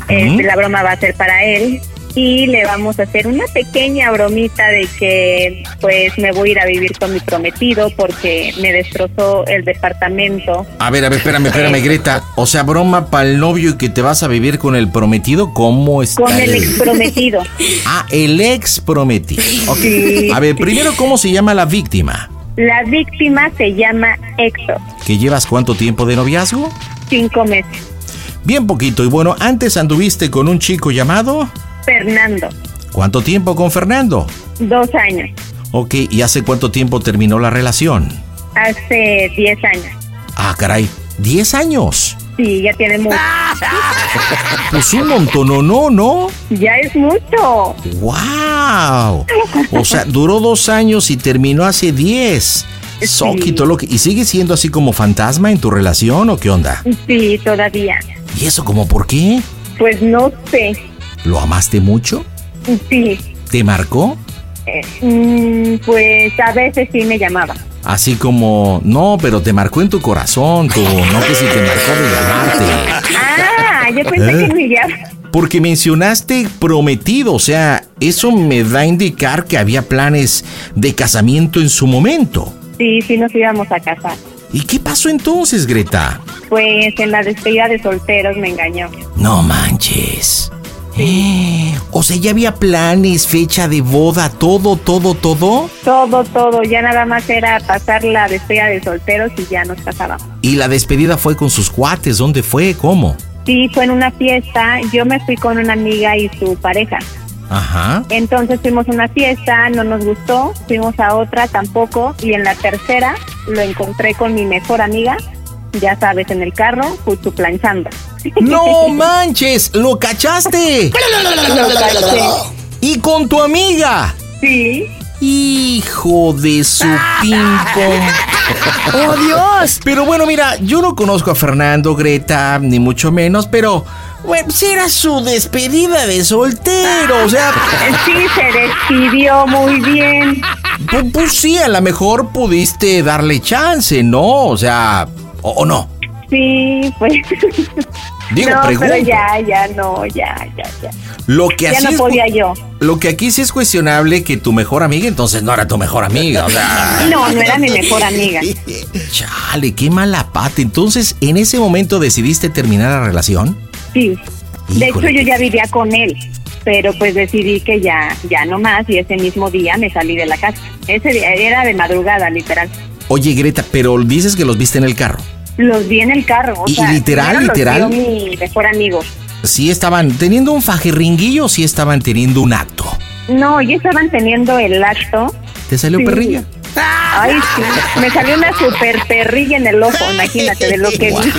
Este, la broma va a ser para él. Y le vamos a hacer una pequeña bromita de que pues me voy a ir a vivir con mi prometido porque me destrozó el departamento. A ver, a ver, espérame, espérame, Greta. O sea, broma para el novio y que te vas a vivir con el prometido, ¿cómo está? Con el ex prometido. Ah, el ex prometido. Sí. A ver, primero, ¿cómo se llama la víctima? La víctima se llama Héctor, ¿Que llevas cuánto tiempo de noviazgo? cinco meses. Bien poquito. Y bueno, antes anduviste con un chico llamado... Fernando, ¿Cuánto tiempo con Fernando? dos años. Ok, ¿y hace cuánto tiempo terminó la relación? Hace diez años. Ah, caray, 10 años. Sí, ya tiene mucho. Pues un montón, ¿no? ¿No? ¿No? Ya es mucho. ¡Wow! O sea, duró dos años y terminó hace 10. Soquito, lo que... ¿Y sigue siendo así como fantasma en tu relación o qué onda? Sí, todavía. ¿Y eso como por qué? Pues no sé. ¿Lo amaste mucho? Sí. ¿Te marcó? Eh, mm, pues a veces sí me llamaba. Así como, no, pero te marcó en tu corazón, tú, no que si te marcó de llamarte. Ah, yo pensé ¿Eh? que me llamaba. Porque mencionaste prometido, o sea, eso me da a indicar que había planes de casamiento en su momento. Sí, sí nos íbamos a casar. ¿Y qué pasó entonces, Greta? Pues en la despedida de solteros me engañó. No manches. Eh, O sea, ya había planes, fecha de boda, todo, todo, todo. Todo, todo. Ya nada más era pasar la despedida de solteros y ya nos casábamos. Y la despedida fue con sus cuates, ¿dónde fue? ¿Cómo? Sí, fue en una fiesta. Yo me fui con una amiga y su pareja. Ajá. Entonces fuimos a una fiesta, no nos gustó, fuimos a otra tampoco y en la tercera lo encontré con mi mejor amiga, ya sabes, en el carro, justo planchando. ¡No manches! ¡Lo cachaste! Lo caché. ¿Y con tu amiga? Sí. Hijo de su ping-pong. ¡Oh, Dios! Pero bueno, mira, yo no conozco a Fernando, Greta, ni mucho menos, pero. Bueno, pues era su despedida de soltero, o sea. Sí, se despidió muy bien. Pues, pues sí, a lo mejor pudiste darle chance, ¿no? O sea, o, o no. Sí, pues. Digo, no, pregunto. pero ya, ya, no, ya, ya, ya. Lo que Ya no es- podía yo. Lo que aquí sí es cuestionable que tu mejor amiga entonces no era tu mejor amiga, o sea. No, no era mi mejor amiga. Chale, qué mala pata. Entonces, ¿en ese momento decidiste terminar la relación? Sí. De hecho, yo ya vivía con él, pero pues decidí que ya, ya no más y ese mismo día me salí de la casa. Ese día era de madrugada, literal. Oye, Greta, pero dices que los viste en el carro. Los vi en el carro. O ¿Y sea, literal, los literal? vio mi mejor amigo. ¿Sí estaban teniendo un fajerringuillo o sí estaban teniendo un acto? No, ya estaban teniendo el acto. ¿Te salió Sí. perrilla? Ay, sí. Me salió una super perrilla en el ojo, imagínate de lo que vi.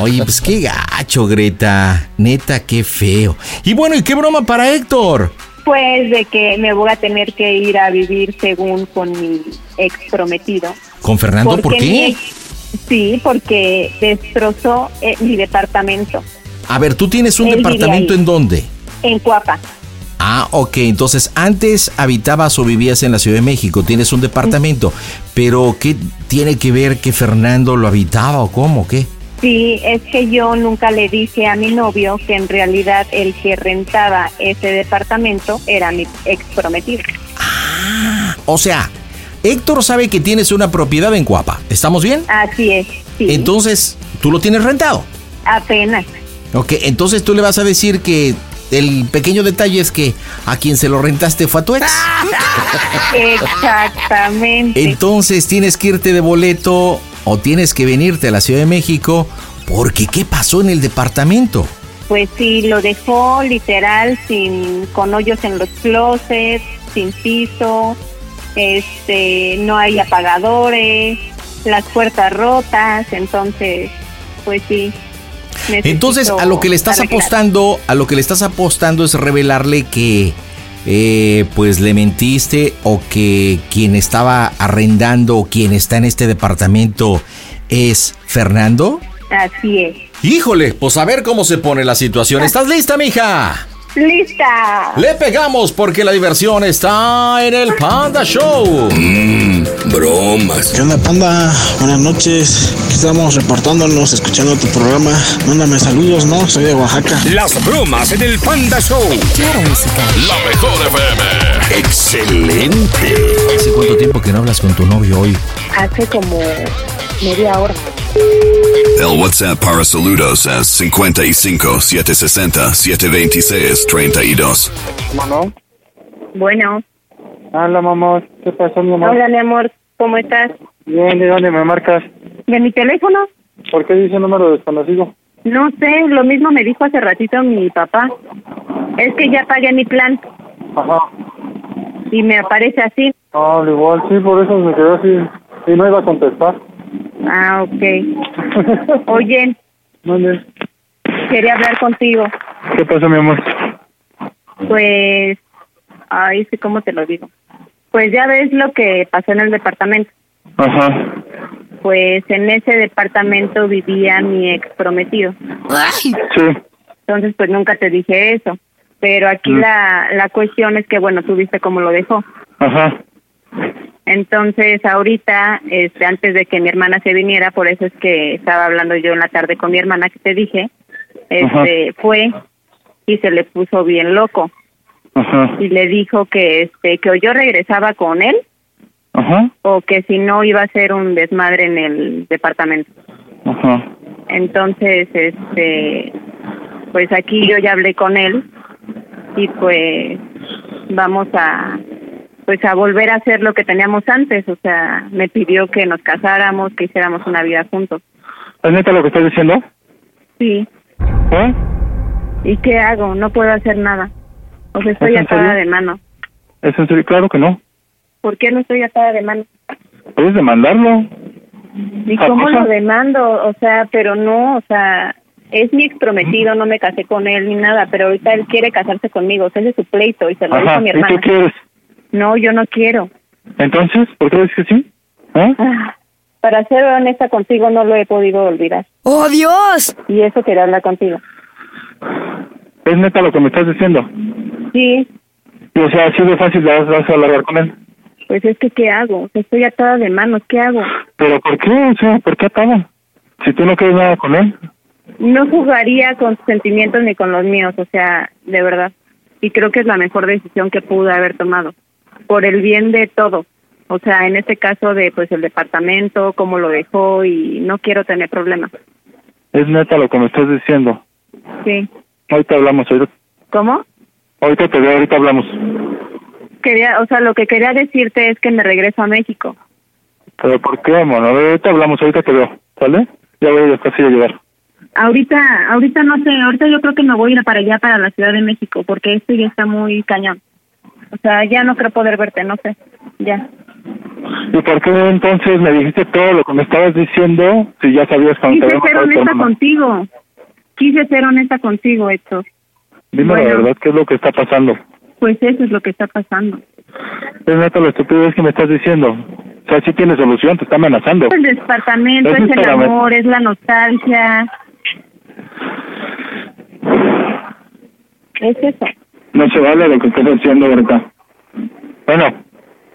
Oye, pues qué gacho, Greta. Neta, qué feo. Y bueno, ¿y qué broma para Héctor? Pues de que me voy a tener que ir a vivir según con mi ex prometido. ¿Con Fernando? ¿Por Porque mi qué? ex- sí, porque destrozó eh, mi departamento A ver, ¿tú tienes un Él departamento en dónde? en Cuapa. Ah, ok. Entonces, antes habitabas o vivías en la Ciudad de México, tienes un departamento. Pero, ¿qué tiene que ver que Fernando lo habitaba o cómo? ¿Qué? Sí, es que yo nunca le dije a mi novio que en realidad el que rentaba ese departamento era mi ex prometido. O sea, Héctor sabe que tienes una propiedad en Cuapa. ¿Estamos bien? Así es, sí. Entonces, ¿tú lo tienes rentado? Apenas. Ok, entonces tú le vas a decir que el pequeño detalle es que a quien se lo rentaste fue a tu ex. Exactamente. Entonces tienes que irte de boleto o tienes que venirte a la Ciudad de México porque ¿qué pasó en el departamento? Pues sí, lo dejó literal sin con hoyos en los closets, sin piso, este, no hay apagadores, las puertas rotas, entonces, pues sí. Entonces a lo que le estás arreglar. apostando, a lo que le estás apostando es revelarle que eh, pues le mentiste o que quien estaba arrendando o quien está en este departamento es Fernando. Así es. Híjole, pues a ver cómo se pone la situación. ¿Estás lista, mija? Lista. Le pegamos porque la diversión está en el Panda Show. Mmm, bromas. ¿Qué onda, Panda? Buenas noches. Aquí estamos reportándonos, escuchando tu programa. Mándame saludos, ¿no? Soy de Oaxaca. Las bromas en el Panda Show. La mejor FM. Excelente. ¿Hace cuánto tiempo que no hablas con tu novio hoy? Hace como media hora. El WhatsApp para saludos es 55 760 726 32. Bueno, Bueno. hola mamá, ¿qué pasó mi amor? Hola, mi amor. ¿Cómo estás? Bien, ¿de dónde me marcas? ¿De mi teléfono? ¿Por qué dice número desconocido? No sé, lo mismo me dijo hace ratito mi papá. Es que ya pagué mi plan Ajá. y me aparece así. No, al igual, sí, por eso me quedé así. Y no iba a contestar. Ah, ok. Oye, ¿Dónde? quería hablar contigo. ¿Qué pasó, mi amor? Pues, ay, sí, ¿cómo te lo digo? Pues ya ves lo que pasó en el departamento. Ajá. Pues en ese departamento vivía mi ex prometido. Sí. Entonces, pues nunca te dije eso. Pero aquí Mm. la, la cuestión es que, bueno, tú viste cómo lo dejó. Ajá. Entonces, ahorita, este, antes de que mi hermana se viniera, por eso es que estaba hablando yo en la tarde con mi hermana que te dije, este, fue y se le puso bien loco Ajá. y le dijo que, este, que o yo regresaba con él Ajá. o que si no iba a ser un desmadre en el departamento. Ajá. Entonces, este, pues aquí yo ya hablé con él y pues vamos a, pues a volver a hacer lo que teníamos antes. O sea, me pidió que nos casáramos, que hiciéramos una vida juntos. ¿Es neta lo que estás diciendo? Sí. ¿Eh? ¿Y qué hago? No puedo hacer nada. O sea, estoy ¿Es en atada de mano. ¿Es en serio? Claro que no. ¿Por qué no estoy atada de mano? Puedes demandarlo. ¿Y cómo lo demando? O sea, pero no, o sea, es mi ex prometido, no me casé con él ni nada, pero ahorita él quiere casarse conmigo, o sea, ese es su pleito y se lo dijo Ajá. a mi ¿Y tú hermana. quieres? No, yo no quiero. Entonces, ¿por qué dices que sí? ¿Eh? Ah, Para ser honesta contigo, no lo he podido olvidar. ¡Oh, Dios! Y eso quería hablar contigo. ¿Es neta lo que me estás diciendo? Sí, Y, o sea, así de fácil vas, vas a hablar con él. pues es que ¿qué hago? O sea, estoy atada de manos, ¿qué hago? ¿Pero por qué? O sea, ¿por qué atada? Si tú no quieres nada con él. No jugaría con sus sentimientos ni con los míos, o sea, de verdad. Y creo que es la mejor decisión que pude haber tomado, por el bien de todo. O sea, en este caso de pues el departamento, cómo lo dejó y no quiero tener problemas. Es neta lo que me estás diciendo. Sí. Ahorita hablamos, ahorita, ¿Cómo? ahorita te veo, ahorita hablamos. Quería, o sea, lo que quería decirte es que me regreso a México. ¿Pero por qué, ver, ahorita hablamos, ahorita te veo, ¿sale? Ya voy a casi a llegar. Ahorita, ahorita no sé, ahorita yo creo que me voy a ir para allá, para la Ciudad de México, porque esto ya está muy cañón. O sea, ya no creo poder verte, no sé, ya. ¿Y por qué entonces me dijiste todo lo que me estabas diciendo si ya sabías cuando Quise ser honesta contigo. Quise ser honesta contigo, Héctor. Dime Bueno. la verdad, ¿qué es lo que está pasando? Pues eso es lo que está pasando. Es neta la estupidez que me estás diciendo. O sea, sí tiene solución, te está amenazando. El departamento, es el amor, es la nostalgia. Es eso. No se vale lo que estás haciendo ahorita. Bueno,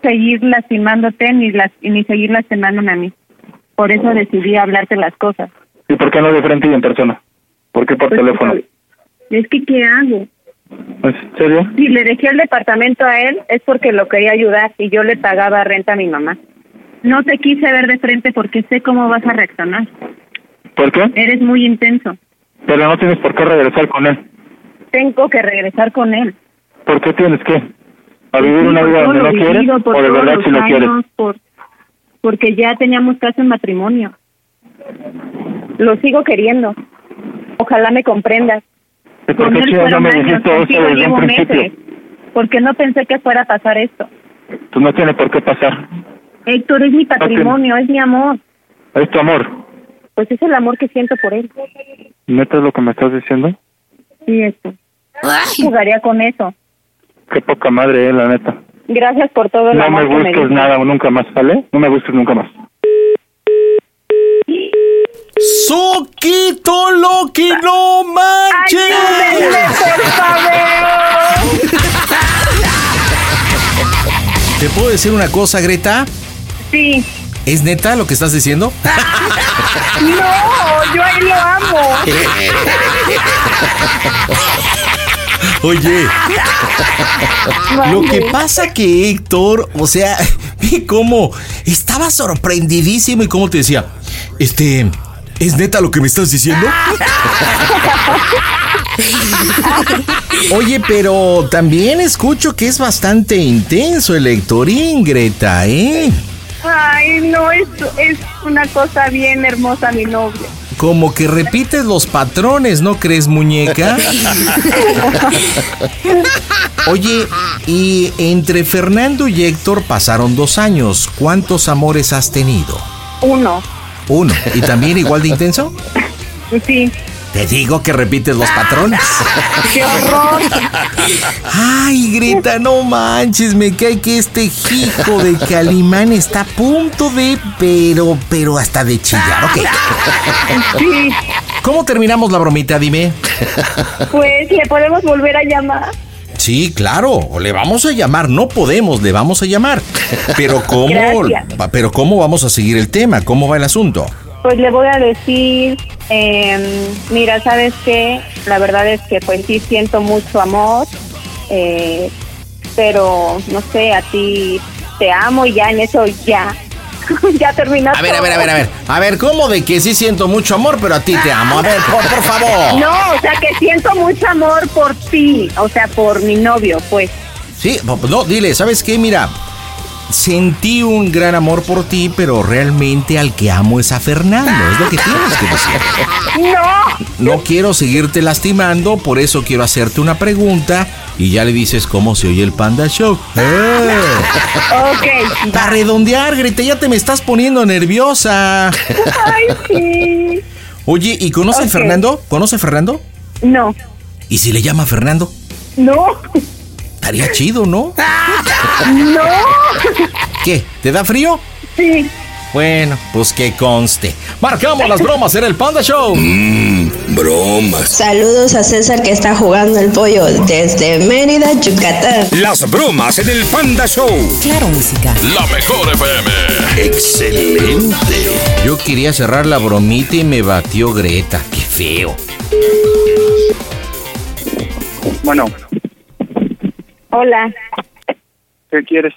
Seguir lastimándote ni, las, ni seguir lastimándome a mí. Por eso decidí hablarte las cosas. ¿y por qué no de frente y en persona? ¿Por qué por Pues, teléfono? Es que, ¿qué hago? ¿Es serio? Si le dejé el departamento a él es porque lo quería ayudar y yo le pagaba renta a mi mamá. No te quise ver de frente porque sé cómo vas a reaccionar. ¿Por qué? Eres muy intenso. Pero no tienes por qué regresar con él. Tengo que regresar con él. ¿Por qué tienes que? ¿A vivir Sí, una vida donde no quieres? ¿O de verdad si lo quieres? años, por- porque ya teníamos caso en matrimonio. Lo sigo queriendo. Ojalá me comprendas. ¿Y por qué chingados no me años, dijiste eso desde un principio? meses. Porque no pensé que fuera a pasar esto. Pues no tiene por qué pasar. Héctor, es mi patrimonio, es mi amor. Es tu amor. Pues es el amor que siento por él. ¿Neta es lo que me estás diciendo? Sí, esto. Jugaría con eso. Qué poca madre, eh, la neta. Gracias por todo el no me busques me nada nunca más, ¿vale? No me busques nunca más. ¡Soquito Loki, no manches! ¿Te puedo decir una cosa, Greta? Sí. ¿Es neta lo que estás diciendo? no, yo ahí lo amo. Oye, lo que pasa que Héctor, o sea, vi cómo estaba sorprendidísimo y cómo te decía, este, ¿es neta lo que me estás diciendo? Oye, pero también escucho que es bastante intenso el Héctorín, Greta, ¿eh? Ay, no, es, es una cosa bien hermosa mi novio. Como que repites los patrones, ¿no crees, muñeca? Oye, y entre Fernando y Héctor pasaron dos años. ¿Cuántos amores has tenido? Uno. Uno. ¿Y también igual de intenso? Sí. Te digo que repites los patrones. ¡Qué horror! Ay, Greta, no manches, me cae que este hijo de Calimán está a punto de, pero, pero hasta de chillar, ¿ok? Sí. ¿Cómo terminamos la bromita, dime? Pues le podemos volver a llamar. Sí, claro, le vamos a llamar, no podemos, le vamos a llamar. Pero ¿cómo? Gracias. Pero ¿cómo vamos a seguir el tema? ¿Cómo va el asunto? Pues le voy a decir, em, mira, ¿sabes qué? La verdad es que pues sí siento mucho amor, eh, pero no sé, a ti te amo y ya en eso ya, ya terminó. A ver, a ver, a ver, a ver. A ver, ¿cómo de que sí siento mucho amor, pero a ti te amo? A ver, por, por favor. No, o sea que siento mucho amor por ti, o sea, por mi novio, pues. Sí, no, dile, ¿sabes qué? Mira, sentí un gran amor por ti, pero realmente al que amo es a Fernando. Es lo que tienes que decir. No. No quiero seguirte lastimando, por eso quiero hacerte una pregunta y ya le dices cómo se oye el Panda Show. ¡Eh! Ok. Para redondear, Greta, ya te me estás poniendo nerviosa. Ay, sí. Oye, ¿y conoce a. Fernando? ¿Conoce a Fernando? No. ¿Y si le llama Fernando? No. Estaría chido, ¿no? No. ¿Qué? ¿Te da frío? Sí. Bueno, pues que conste. Marcamos las bromas en el Panda Show. Mmm, bromas. Saludos a César que está jugando el pollo desde Mérida, Yucatán. Las bromas en el Panda Show. Claro, música. La mejor FM. Excelente. Yo quería cerrar la bromita y me batió Greta. Qué feo. Bueno, Hola. ¿qué quieres?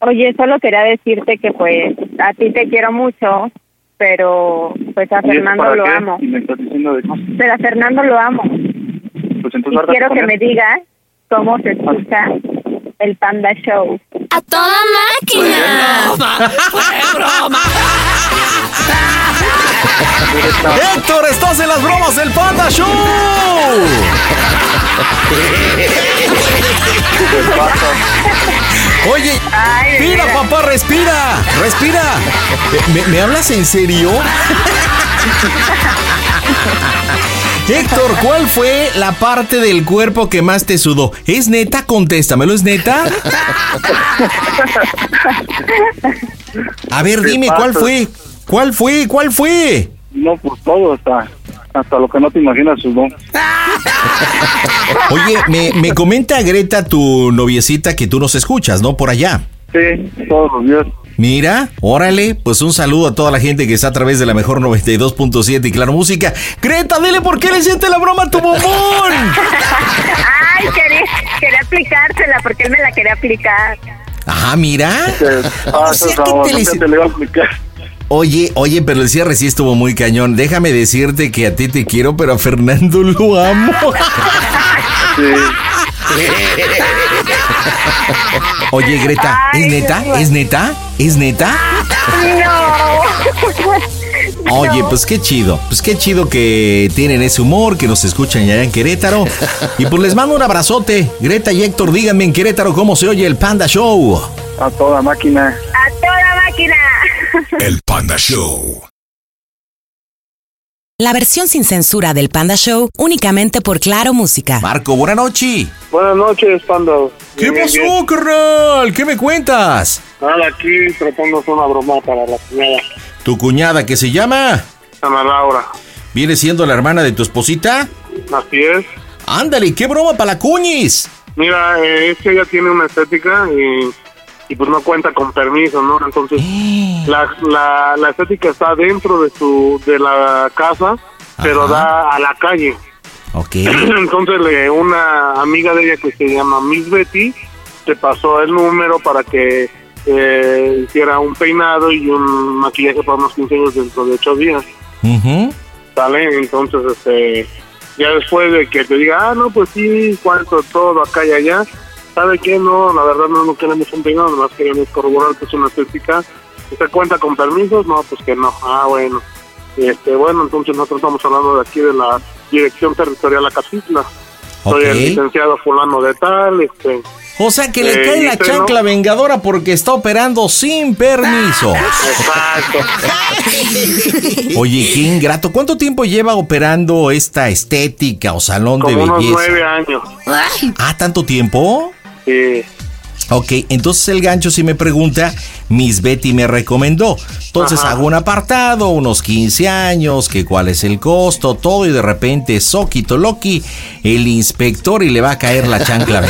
Oye, solo quería decirte que pues a ti te quiero mucho, pero pues a ¿Y eso Fernando lo qué? amo. Y me estás diciendo de cosas. Pero a Fernando lo amo. Pues entonces quiero que me digas cómo se escucha el Panda Show. ¡A toda máquina! Héctor, estás en las bromas del Panda Show. Oye, Ay, respira, papá, respira, respira. ¿Me, me hablas en serio? Héctor, ¿cuál fue la parte del cuerpo que más te sudó? ¿Es neta? Contéstamelo, ¿es neta? A ver, ¿Qué dime, ¿cuál fue? ¿Cuál fue? ¿Cuál fue? No, pues todo, hasta, hasta lo que no te imaginas sudó. Oye, me, me comenta Greta, tu noviecita, que tú nos escuchas, ¿no? Por allá. Sí, todos los días. Mira, órale, pues un saludo a toda la gente que está a través de la mejor 92.7 y Claro Música. Greta, dile por qué le hiciste la broma a tu bombón. Ay, quería, quería aplicársela porque él me la quería aplicar. Ajá, mira. Ah, O sea, que no, te le- te iba a. Oye, oye, pero el cierre sí estuvo muy cañón. Déjame decirte que a ti te quiero, pero a Fernando lo amo. Oye, Greta, ¿es neta? ¿Es neta? ¿Es neta? No. Oye, pues qué chido, pues qué chido que tienen ese humor, que nos escuchan allá en Querétaro. Y pues les mando un abrazote. Greta y Héctor, díganme en Querétaro cómo se oye el Panda Show. A toda máquina. Máquina. El Panda Show. La versión sin censura del Panda Show únicamente por Claro Música. Marco, buena noche. Buenas noches, Panda. ¿Qué Bien, bien, pasó, carnal? ¿Qué me cuentas? Nada, aquí tratando una broma para la cuñada, Tu cuñada que se llama, Ana Laura. viene siendo la hermana de tu esposita. Así es. Ándale, qué broma para la cuñis. Mira, eh, es que ella tiene una estética y y pues no cuenta con permiso, ¿no? Entonces la, la, la estética está dentro de su de la casa, pero da a la calle. Ok. Entonces le- una amiga de ella que se llama Miss Betty te pasó el número para que eh, hiciera un peinado y un maquillaje para unos 15 años dentro de 8 días. ¿Sale? Entonces, este, ya después de que te diga, ah, no, pues sí, cuánto, todo acá y allá, ¿sabe qué? No, la verdad no, no queremos un peinado, nomás queremos corroborar que es una estética. ¿Usted cuenta con permisos? No, pues que no. Ah, bueno. Este, bueno, entonces nosotros estamos hablando de aquí de la Dirección Territorial Acatitla. Soy el licenciado fulano de tal, este... O sea que le eh, cae la chancla ¿no? vengadora porque está operando sin permiso. Exacto. Oye, qué ingrato. ¿Cuánto tiempo lleva operando esta estética o salón de Como unos belleza? nueve años. Ah, ¿tanto tiempo? Sí. Ok, entonces el gancho si me pregunta, Miss Betty me recomendó. Entonces Ajá. hago un apartado, unos 15 años, que cuál es el costo, todo, y de repente, Soquito Loki, el inspector, y le va a caer la chancla.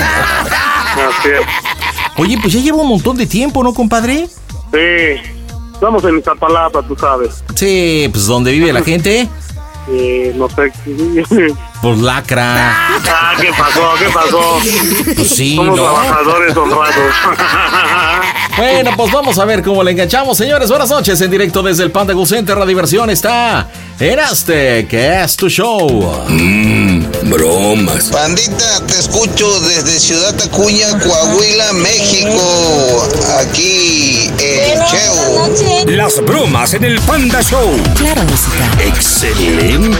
Oye, pues ya lleva un montón de tiempo, ¿no, compadre? Sí. Estamos en Iztapalapa, tú sabes. Sí, pues donde vive la gente, Eh, no sé. pues lacra. ah, ¿qué pasó? ¿Qué pasó? Pues sí, Somos ¿no? trabajadores honrados. Bueno, pues vamos a ver cómo le enganchamos, señores. Buenas noches, en directo desde el Panda Go Center. La diversión está en Aztec, que es tu show. Mmm, bromas. Pandita, te escucho desde Ciudad Acuña, Coahuila, México. Aquí el Cheo. Las bromas en el Panda Show. Claro, música. Excelente.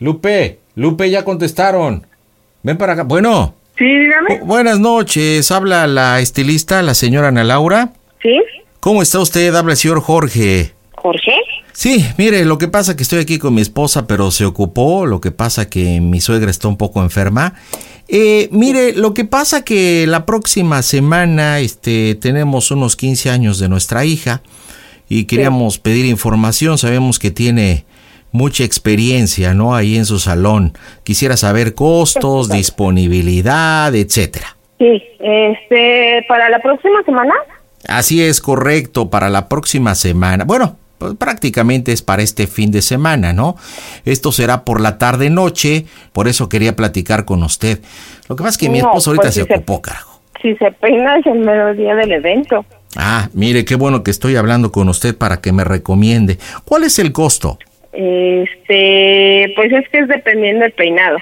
Lupe, Lupe, ya contestaron. Ven para acá. Bueno. Sí, dígame. Bu- buenas noches. Habla la estilista, la señora Ana Laura. ¿Sí? ¿Cómo está usted? Habla el señor Jorge. ¿Jorge? Sí, mire, lo que pasa que estoy aquí con mi esposa, pero se ocupó. Lo que pasa que mi suegra está un poco enferma. Eh, mire, lo que pasa que la próxima semana, este, tenemos unos 15 años de nuestra hija y queríamos pedir información. Sabemos que tiene mucha experiencia, ¿no? Ahí en su salón. Quisiera saber costos, disponibilidad, etcétera. Sí, este, para la próxima semana. Así es correcto, para la próxima semana. Bueno, pues prácticamente es para este fin de semana, ¿no? Esto será por la tarde noche, por eso quería platicar con usted. Lo que pasa es que mi esposo ahorita pues se se- ocupó, carajo. Si se peina es el mero día del evento. Ah, mire, qué bueno que estoy hablando con usted para que me recomiende. ¿Cuál es el costo? Este, pues es que es dependiendo del peinado.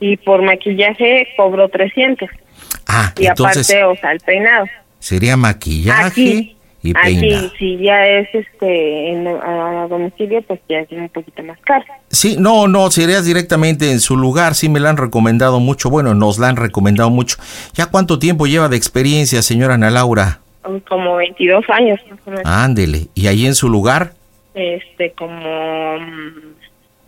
Y por maquillaje cobro 300. Ah, Y entonces aparte, o sea, el peinado. sería maquillaje Aquí, y peinado. Aquí, si ya es este en, a domicilio, pues ya es un poquito más caro. Sí, no, no, serías directamente en su lugar, sí me la han recomendado mucho, bueno, nos la han recomendado mucho. ¿Ya cuánto tiempo lleva de experiencia, señora Ana Laura? Como 22 años. Ándele, ¿y ahí en su lugar? Este, como,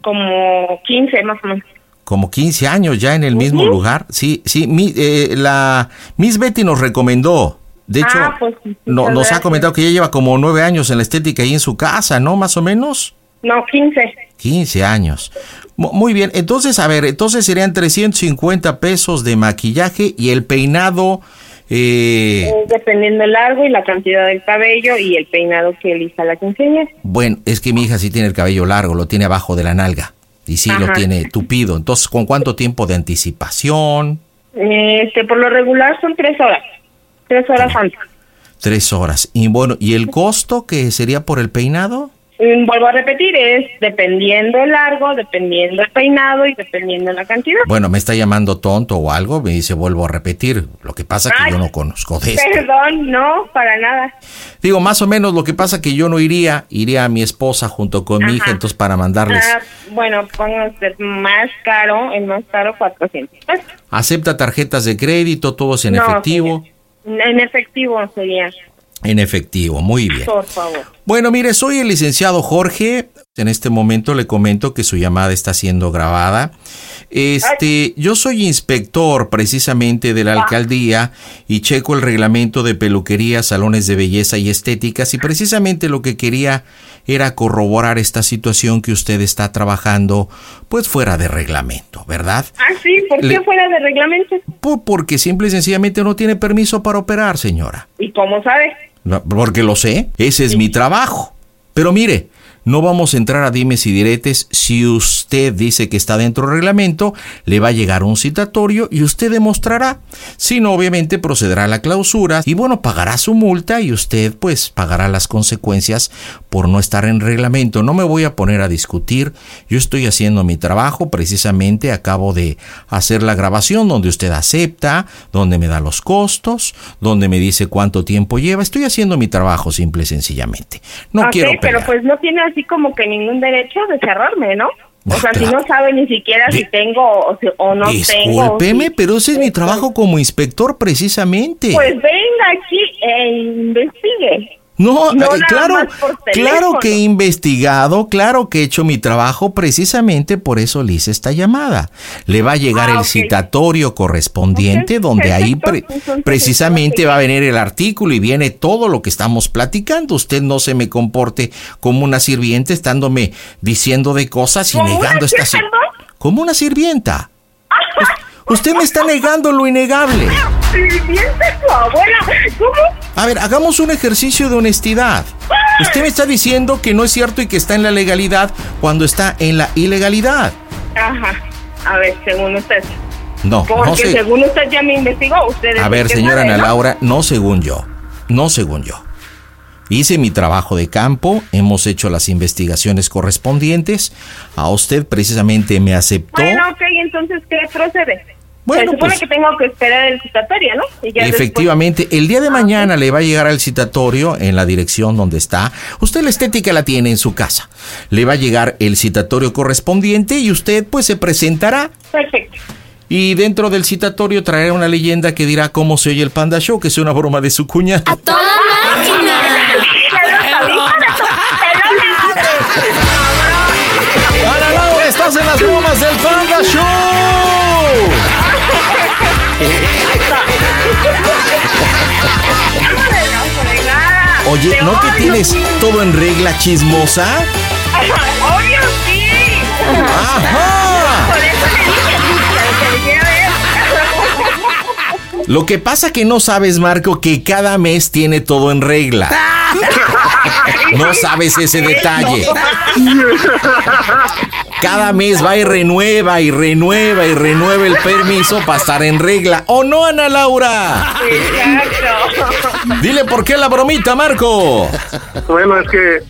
como 15 más o menos. Como 15 años ya en el mismo lugar. Sí, sí, mi- eh, la Miss Betty nos recomendó. De hecho, Ah, pues, no- nos ha comentado que ya lleva como nueve años en la estética ahí en su casa, ¿no? Más o menos. No, 15. 15 años. Mu- Muy bien, entonces, a ver, entonces serían 350 pesos de maquillaje y el peinado, eh, dependiendo el largo y la cantidad del cabello y el peinado que elija la quinceañera. bueno, es que mi hija sí tiene el cabello largo, lo tiene abajo de la nalga y sí lo tiene tupido. Entonces, ¿con cuánto tiempo de anticipación? Este, por lo regular son tres horas. Tres horas antes. Tres horas. Y bueno, ¿y el costo que sería por el peinado? Mm, Vuelvo a repetir, es dependiendo el largo, dependiendo el peinado y dependiendo la cantidad. Bueno, me está llamando tonto o algo, me dice, vuelvo a repetir. Lo que pasa que yo no conozco de esto. Perdón, no, para nada. Digo, más o menos lo que pasa que yo no iría, iría a mi esposa junto con mi hija, Ajá. entonces para mandarles. Ah, bueno, pónganse más caro, el más caro 400 pesos. ¿Acepta tarjetas de crédito, todos en No, efectivo? En efectivo sería, En efectivo, muy bien. por favor. Bueno, mire, soy el licenciado Jorge. En este momento le comento que su llamada está siendo grabada. Este, yo soy inspector precisamente de la alcaldía y checo el reglamento de peluquería, salones de belleza y estéticas y precisamente lo que quería era corroborar esta situación que usted está trabajando pues fuera de reglamento, ¿verdad? Ah, sí, ¿por qué Le- fuera de reglamento? Po- Porque simple y sencillamente no tiene permiso para operar, señora. ¿Y cómo sabe? Porque lo sé, ese es mi trabajo. Pero mire, no vamos a entrar a dimes y diretes. Si usted dice que está dentro del reglamento, le va a llegar un citatorio y usted demostrará. Si no, obviamente procederá a la clausura y bueno, pagará su multa y usted pues pagará las consecuencias por no estar en reglamento. No me voy a poner a discutir. Yo estoy haciendo mi trabajo. Precisamente acabo de hacer la grabación donde usted acepta, donde me da los costos, donde me dice cuánto tiempo lleva. Estoy haciendo mi trabajo simple y sencillamente. No quiero pero pues no tiene así como que ningún derecho de cerrarme, ¿no? O sea, si no sabe ni siquiera si tengo o, si- o no tengo. Discúlpeme, pero ese es mi trabajo como inspector precisamente. Pues venga aquí e investigue. No, No eh, claro, claro que he investigado, claro que he hecho mi trabajo, precisamente por eso le hice esta llamada. Le va a llegar Ah, el citatorio correspondiente, donde ahí pre- perfecto. Entonces, precisamente va a venir el artículo y viene todo lo que estamos platicando. Usted no se me comporte como una sirvienta estándome diciendo de cosas y ¿Cómo una negando esta qué, si- perdón? Como una sirvienta. Usted me está negando lo innegable. Tu abuela. ¿Cómo? A ver, hagamos un ejercicio de honestidad. Usted me está diciendo que no es cierto y que está en la legalidad cuando está en la ilegalidad. Ajá. A ver, según usted. No, Porque no sé. según usted ya me investigó. Usted es A ver, señora Ana. Laura, no según yo. No según yo. Hice mi trabajo de campo, hemos hecho las investigaciones correspondientes. A usted precisamente me aceptó. Bueno, ok, entonces, ¿qué procede? Bueno, Se supone pues- que tengo que esperar el citatorio, ¿no? Y ya Efectivamente, el día de mañana le va a llegar al citatorio en la dirección donde está. Usted la estética la tiene en su casa. Le va a llegar el citatorio correspondiente y usted pues se presentará. Perfecto. Y dentro del citatorio traerá una leyenda que dirá cómo se oye el Panda Show, que es una broma de su cuñado. ¡Ana Laura, estás en las bromas del Panda Show! Oye, ¿no que tienes todo en regla chismosa? Obvio, sí. Ajá. Por eso le dije. Lo que pasa que no sabes, Marco, que cada mes tiene todo en regla. No sabes ese detalle. Cada mes va y renueva y renueva y renueva el permiso para estar en regla. ¿O no, Ana Laura? Exacto. Dile por qué la bromita, Marco. Bueno, es que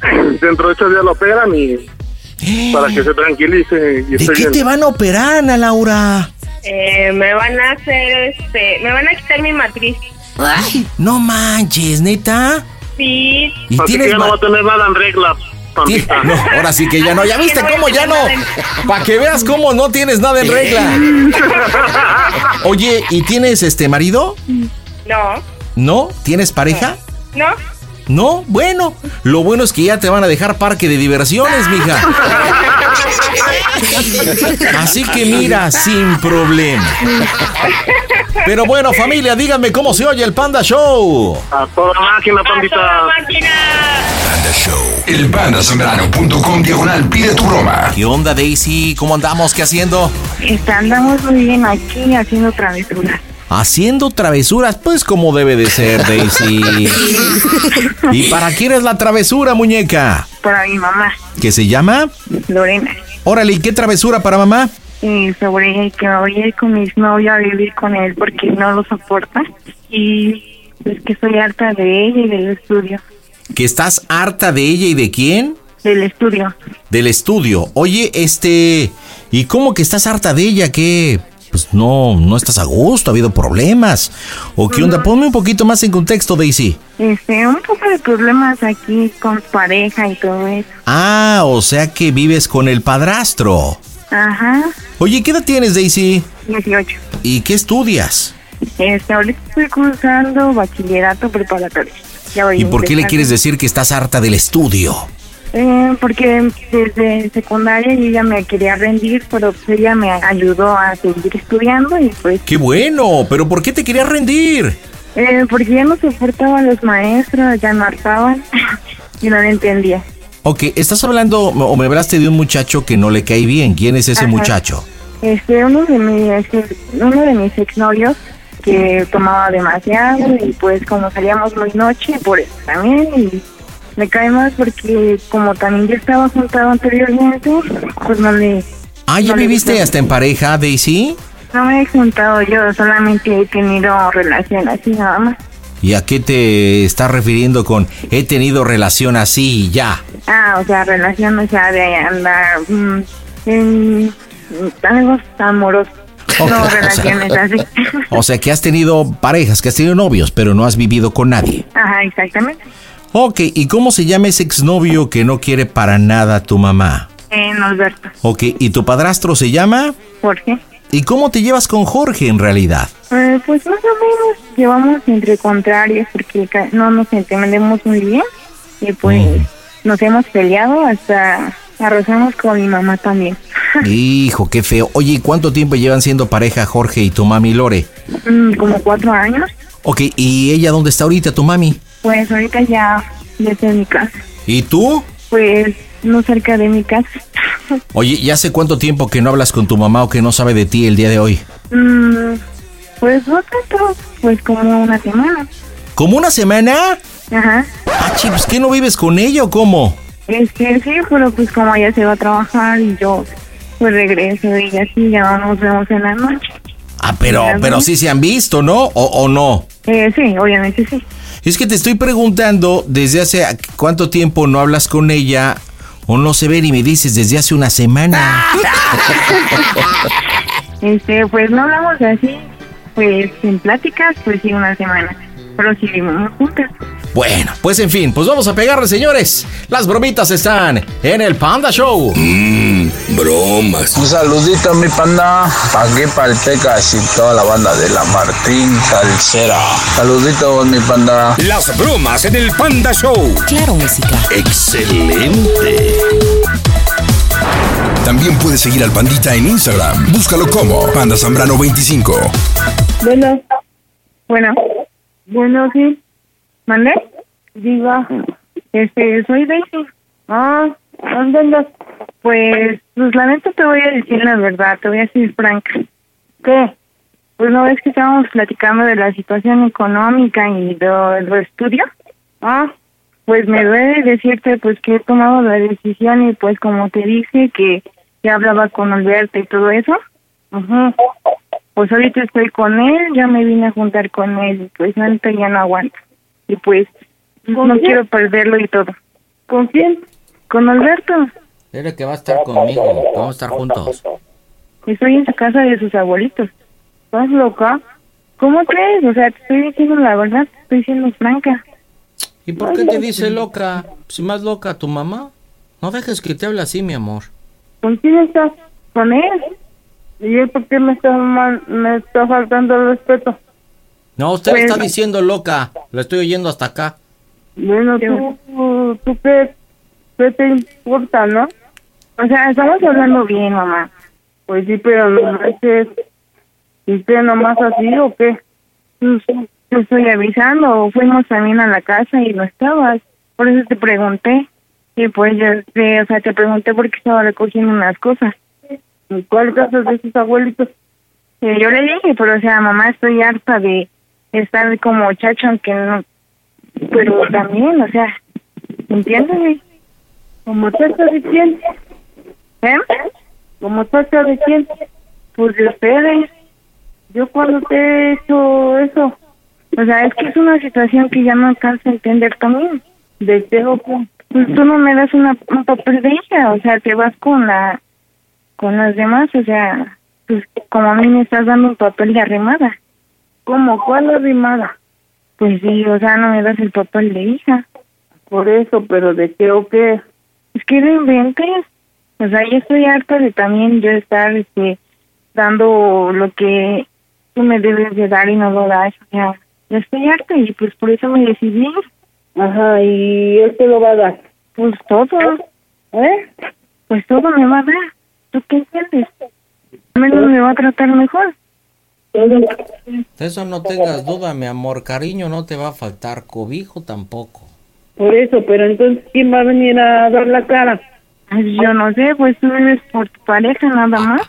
dentro de estos días lo operan y para que se tranquilice. Y ¿De qué bien. te van a operar, Ana Laura? Eh, me van a hacer, este, me van a quitar mi matriz. No manches, neta. Sí. Y Así tienes que ya no va a tener nada en regla. No, ahora sí que ya no. ¿Ya viste cómo ya no? Para que veas cómo no tienes nada en regla. Oye, ¿y tienes este marido? No, ¿No? ¿Tienes pareja? no. No, bueno, lo bueno es que ya te van a dejar parque de diversiones, mija. Así que mira, sin problema. Pero bueno, familia, díganme cómo se oye el Panda Show. A toda máquina, pandita. Panda Show. El pandasambrano.com diagonal pide tu broma. ¿Qué onda, Daisy? ¿Cómo andamos? ¿Qué haciendo? Está, andamos muy bien aquí haciendo travesuras. Haciendo travesuras, pues como debe de ser, Daisy. ¿Y para quién es la travesura, muñeca? Para mi mamá, ¿Qué se llama? Lorena. Órale, ¿y qué travesura para mamá? Y sobre que me voy a ir con mi novio a vivir con él porque no lo soporta. Y es que estoy harta de ella y del estudio. ¿Que estás harta de ella y de quién? Del estudio. Del estudio. Oye, este... ¿Y cómo que estás harta de ella? ¿Qué? Pues no, no estás a gusto, ha habido problemas. ¿O qué onda? Ponme un poquito más en contexto, Daisy. Este, un poco de problemas aquí con pareja y todo eso. Ah, o sea que vives con el padrastro. Ajá, Oye, ¿qué edad tienes, Daisy? 18. ¿Y qué estudias? Este, ahorita estoy cursando bachillerato preparatorio. Ya voy ¿Y por qué le quieres decir que estás harta del estudio? Eh, porque desde secundaria yo ya me quería rendir, pero ella me ayudó a seguir estudiando y pues, ¡Qué bueno! ¿Pero por qué te querías rendir? eh, porque ya no soportaba a los maestros, ya no hartaban y no lo entendía. Ok, estás hablando o me hablaste de un muchacho que no le cae bien. ¿Quién es ese Ajá. muchacho? Este, uno de mis, este, uno de mis exnovios que tomaba demasiado y pues como salíamos muy noche, por eso también y me cae más porque como también yo estaba juntado anteriormente, pues no le, Ah, ¿ya No viviste hasta en pareja, Daisy? no me he juntado yo, solamente he tenido relación así nada más. ¿Y a qué te estás refiriendo con he tenido relación así y ya? Ah, o sea, relación, o sea, de andar mm, en algo amoroso. No, o sea- relaciones así. O sea, que has tenido parejas, que has tenido novios, pero no has vivido con nadie. Ajá, exactamente. Ok, ¿y cómo se llama ese exnovio que no quiere para nada a tu mamá? En Alberto. Ok, ¿y tu padrastro se llama? ¿Por qué? ¿Y cómo te llevas con Jorge en realidad? Eh, pues más o menos llevamos entre contrarios porque no nos entendemos muy bien y pues nos hemos peleado hasta arrozamos con mi mamá también. Hijo, qué feo. Oye, ¿y cuánto tiempo llevan siendo pareja Jorge y tu mami Lore? Mm, como cuatro años. Ok, ¿y ella dónde está ahorita, tu mami? Pues ahorita ya desde mi casa. ¿Y tú? Pues no cerca de mi casa. Oye, ¿y hace cuánto tiempo que no hablas con tu mamá o que no sabe de ti el día de hoy? Mm, pues no tanto, pues como una semana. ¿Como una semana? Ajá. Ah, chi, pues, ¿qué no vives con ella o cómo? Este, sí, pero pues como ella se va a trabajar y yo pues regreso y así ya nos vemos en la noche. Ah, pero, pero sí se han visto, ¿no? ¿O, o no? Eh, sí, obviamente sí. Es que te estoy preguntando desde hace cuánto tiempo no hablas con ella o no se ven y me dices desde hace una semana. Este, pues no hablamos así, pues en pláticas, pues sí, una semana. Pero sí vivimos juntas. Bueno, pues en fin, pues vamos a pegarle, señores. Las bromitas están en el Panda Show. Mmm, bromas. Un saludito mi panda, pa' aquí para el Pecas y toda la banda de la Martín Calcera. Saluditos mi panda. Las bromas en el Panda Show. Claro, música. Excelente. También puedes seguir al Pandita en Instagram. Búscalo como Panda Zambrano 25. Bueno. Bueno. Bueno, sí. ¿Mandé? Diga. Este, soy Daisy. Ah, ¿dónde andas? Pues, pues la neta te voy a decir la verdad, te voy a decir franca. ¿Qué? Pues no ves que estábamos platicando de la situación económica y de los estudios. Ah, pues me duele decirte pues que he tomado la decisión y pues como te dije que ya hablaba con Alberto y todo eso. Ajá. Pues ahorita estoy con él, ya me vine a juntar con él, y pues neta ya no aguanto. Y pues no quién? quiero perderlo y todo. ¿Con quién? Con Alberto. Dile que va a estar conmigo, vamos a estar juntos. Estoy en su casa de sus abuelitos. ¿Estás loca? ¿Cómo crees? O sea, te estoy diciendo la verdad, te estoy siendo franca. ¿Y por qué te dice loca? Si más loca tu mamá. No dejes que te hable así, mi amor. ¿Con quién estás? ¿Con él? ¿Y él por qué me está, mal- me está faltando el respeto? No, usted Pues- está diciendo loca. Lo estoy oyendo hasta acá. Bueno, tú, tú qué, qué te importa, ¿no? O sea, estamos hablando bien, mamá. Pues sí, pero no es que... ¿Y qué, nomás así o qué? Te estoy avisando, fuimos también a la casa y no estabas. Por eso te pregunté. Y pues te- o sea, te pregunté porque estaba recogiendo unas cosas. ¿En cuál casa de sus abuelitos? Y yo le dije, pero o sea, mamá, estoy harta de estar como chacho, aunque no... Pero también, o sea, entiéndeme. ¿Como chacha de quién? ¿Eh? ¿Como chacha de quién? Pues de ustedes. Yo cuando te he hecho eso. O sea, es que es una situación que ya no alcanzo a entender también. ¿De qué o qué? Pues tú no me das una, un papel de hija, o sea, te vas con la con las demás, o sea, pues como a mí me estás dando un papel de arrimada. ¿Cómo? ¿Cuál arrimada? Pues sí, o sea, no me das el papel de hija. Por eso, pero ¿de qué o qué? Es que no inventes. O sea, yo estoy harta de también yo estar este, dando lo que tú me debes de dar y no lo das. O sea, yo estoy harta y pues por eso me decidí. Ajá, ¿y él te lo va a dar? Pues todo. ¿Eh? Pues todo me va a dar. ¿Tú qué entiendes? Al menos me va a tratar mejor. De eso no tengas duda, mi amor. Cariño no te va a faltar, cobijo tampoco. Por eso, pero entonces, ¿quién va a venir a dar la cara? Ay, Yo no sé, pues tú vives por tu pareja nada más.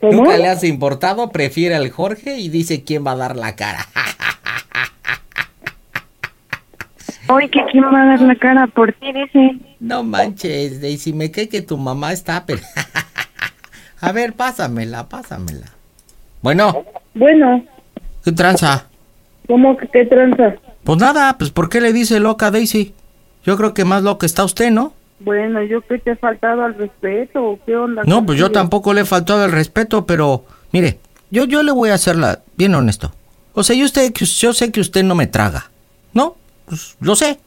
¿Cómo? Nunca le has importado, prefiere al Jorge y dice quién va a dar la cara. Oye, que quién va a dar la cara por ti, dice. No manches, Daisy, me cae que tu mamá está... pero- a ver, pásamela, pásamela. Bueno, Bueno, ¿qué tranza? ¿cómo que qué tranza? Pues nada, pues ¿por qué le dice loca a Daisy? Yo creo que más loca está usted, ¿no? Bueno, yo que te he faltado al respeto, ¿o qué onda? No, pues yo tampoco le he faltado el respeto, pero mire, yo, yo le voy a hacerla bien honesto. O sea, yo, usted, yo sé que usted no me traga, ¿no? Pues lo sé,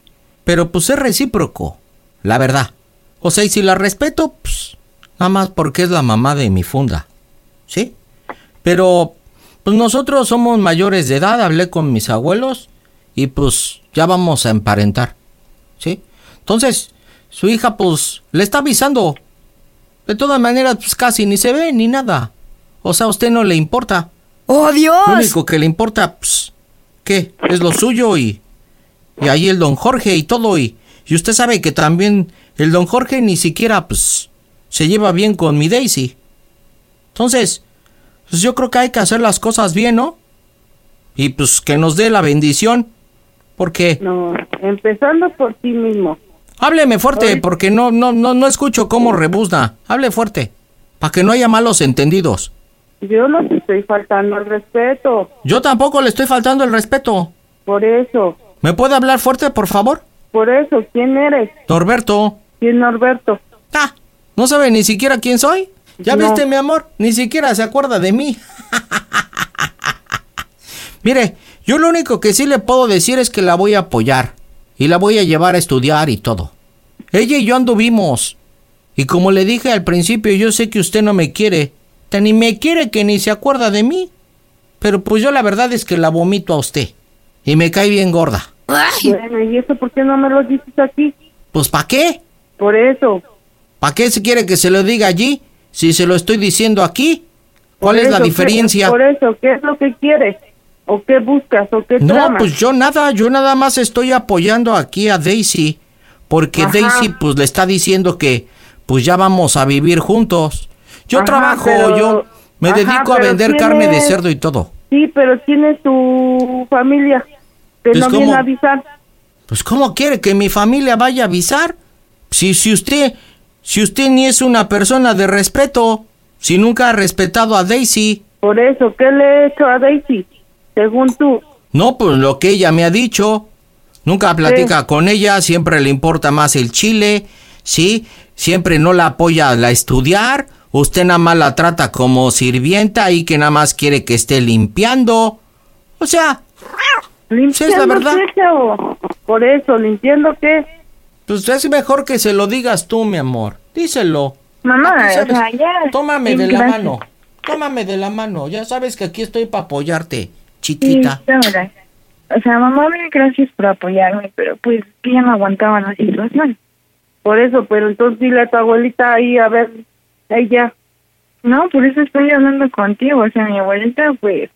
pero pues es recíproco, la verdad. O sea, y si la respeto, pues nada más porque es la mamá de mi funda, ¿sí? Pero pues nosotros somos mayores de edad, hablé con mis abuelos y pues ya vamos a emparentar, ¿sí? Entonces, su hija pues le está avisando de todas maneras, pues casi ni se ve ni nada. O sea, a usted no le importa. ¡Oh, Dios! Lo único que le importa, pues, ¿qué? Es lo suyo y... Y ahí el don Jorge y todo y... Y usted sabe que también el don Jorge ni siquiera, pues, se lleva bien con mi Daisy. Entonces, pues yo creo que hay que hacer las cosas bien, ¿no? Y pues que nos dé la bendición. Porque... No, empezando por ti mismo. Hábleme fuerte, porque no, no, no, no escucho cómo rebuzna. Hable fuerte, para que no haya malos entendidos. Yo no te estoy faltando al respeto, Yo tampoco le estoy faltando el respeto. por eso, ¿Me puede hablar fuerte, por favor? por eso, ¿quién eres? Norberto. ¿Quién Norberto? Ah, ¿no sabe ni siquiera quién soy? ¿Ya No. viste, mi amor? Ni siquiera se acuerda de mí. Mire, yo lo único que sí le puedo decir es que la voy a apoyar. Y la voy a llevar a estudiar y todo. Ella y yo anduvimos. Y como le dije al principio, yo sé que usted no me quiere. Tan ni me quiere que ni se acuerda de mí. Pero pues yo la verdad es que la vomito a usted. Y me cae bien gorda. Bueno, ¿y eso por qué no me lo dices aquí? Pues ¿para qué? Por eso. ¿Para qué se quiere que se lo diga allí? Si se lo estoy diciendo aquí. ¿Cuál Por es la eso, ¿qué- diferencia? por eso, ¿qué es lo que quieres? ¿O qué buscas? ¿O qué No, tramas? pues yo nada, yo nada más estoy apoyando aquí a Daisy. Porque Ajá. Daisy pues le está diciendo que pues ya vamos a vivir juntos. Yo Ajá, trabajo, pero- yo me ajá, dedico a vender ¿quién carne de cerdo y todo. Sí, pero ¿quién es tu familia? Que Pues, no viene ¿cómo? a avisar. Pues ¿cómo quiere que mi familia vaya a avisar? Si, si usted, si usted ni es una persona de respeto, si nunca ha respetado a Daisy. Por eso, ¿qué le he hecho a Daisy? Según tú. No, pues lo que ella me ha dicho. Nunca platica con ella, siempre le importa más el chile, ¿sí? Siempre no la apoya a la estudiar. Usted nada más la trata como sirvienta y que nada más quiere que esté limpiando. O sea, sí es la verdad. ¿Limpiando qué? Por eso, ¿limpiando qué? Pues es mejor que se lo digas tú, mi amor. Díselo. Mamá, o sea, ya. Tómame Sí, de la gracias. mano. Tómame de la mano. Ya sabes que aquí estoy para apoyarte, Sí, chiquita. O sea, mamá, mil gracias por apoyarme, pero pues que ya no aguantaba la situación. Por eso, pero entonces dile a tu abuelita ahí, a ver, ella. No, por eso estoy hablando contigo. O sea, mi abuelita, pues,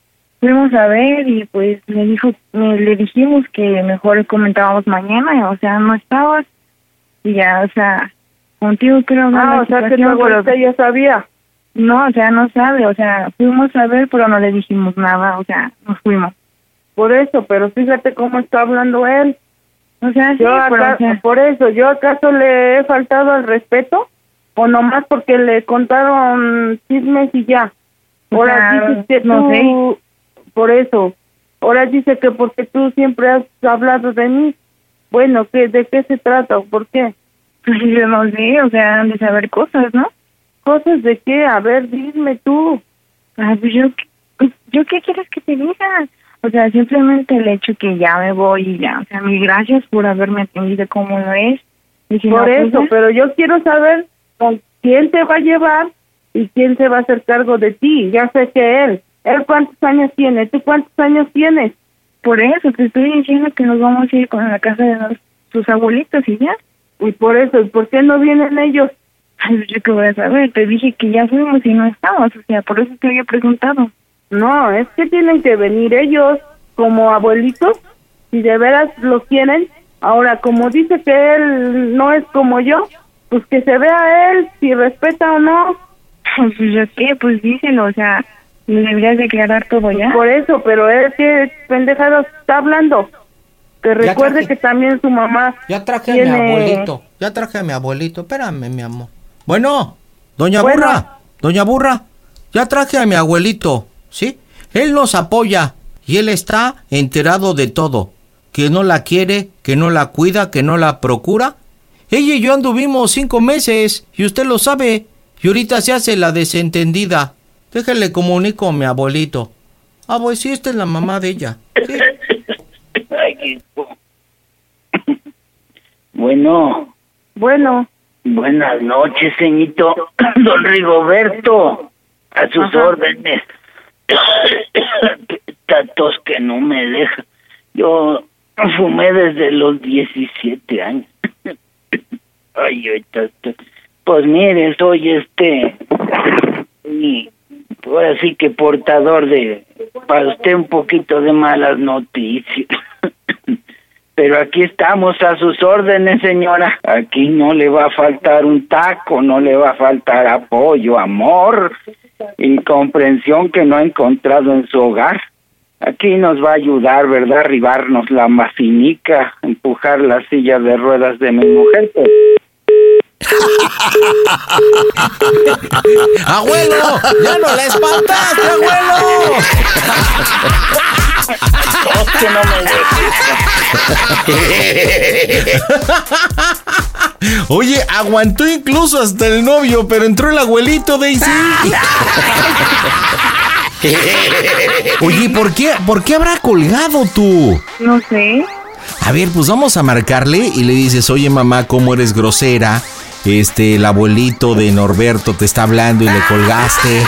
fuimos a ver y pues me dijo, me, le dijimos que mejor comentábamos mañana, o sea, no estabas. Y ya, o sea, contigo quiero hablar Ah, o sea que tu abuelita ya sabía. No, o sea, no sabe, o sea, fuimos a ver, pero no le dijimos nada, o sea, nos fuimos. Por eso, pero fíjate cómo está hablando él. O sea, sí, yo pero, acá- o sea- por eso, ¿yo acaso le he faltado al respeto? ¿O nomás porque le contaron chismes y ya? Ahora sea, dices que no tú, por eso, ahora dice que porque tú siempre has hablado de mí. Bueno, ¿qué, ¿de qué se trata o por qué? Pues yo no sé, o sea, han de saber cosas, ¿no? ¿Cosas de qué? A ver, dime tú. Ay, pues yo, ¿yo qué quieres que te diga? O sea, simplemente el hecho que ya me voy y ya, o sea, mil gracias por haberme atendido como lo es. Y si Por no, pues, eso, pero yo quiero saber con quién te va a llevar y quién se va a hacer cargo de ti. Ya sé que él. ¿Él cuántos años tiene? ¿Tú cuántos años tienes? Por eso te estoy diciendo que nos vamos a ir con la casa de los- tus abuelitos y ya. Y por eso, ¿y por qué no vienen ellos? Ay, pues, yo qué voy a saber, te dije que ya fuimos y no estabas, o sea, por eso te había preguntado. No, es que tienen que venir ellos como abuelitos. Si de veras lo quieren, Ahora, como dice que él no es como yo, pues que se vea él si respeta o no. Pues yo qué, pues díselo, o sea, deberías declarar todo ya. Por eso, pero él que pendejado está hablando. Que recuerde traje. que también su mamá Ya traje a tiene... mi abuelito. Ya traje a mi abuelito. Espérame, mi amor. Bueno, doña Bueno. Burra. Doña Burra. Ya traje a mi abuelito. ¿Sí? Él nos apoya. Y él está enterado de todo. Que no la quiere, que no la cuida, que no la procura. Ella y yo anduvimos cinco meses. Y usted lo sabe. Y ahorita se hace la desentendida. Déjale comunico a mi abuelito. Ah, pues sí, esta es la mamá de ella. Sí. Bueno, Bueno, buenas noches, señito. Don Rigoberto, a sus Ajá. órdenes. Esta tos que no me deja. Yo fumé desde los 17 años. Ay, ahorita Pues mire, soy este. Y ahora sí que portador de. Para usted un poquito de malas noticias. Pero aquí estamos a sus órdenes, señora. Aquí no le va a faltar un taco, no le va a faltar apoyo, amor y comprensión que no ha encontrado en su hogar. Aquí nos va a ayudar, ¿verdad? Arribarnos la macinica, empujar la silla de ruedas de mi mujer. pues. ¡Abuelo! ¡Ya no la espantaste, abuelo! No me Oye, aguantó incluso hasta el novio, pero entró el abuelito Daisy. Oye, ¿por qué, ¿por qué habrá colgado tú? No sé. A ver, pues vamos a marcarle y le dices, oye mamá, ¿cómo eres grosera? Este, el abuelito de Norberto te está hablando y le colgaste.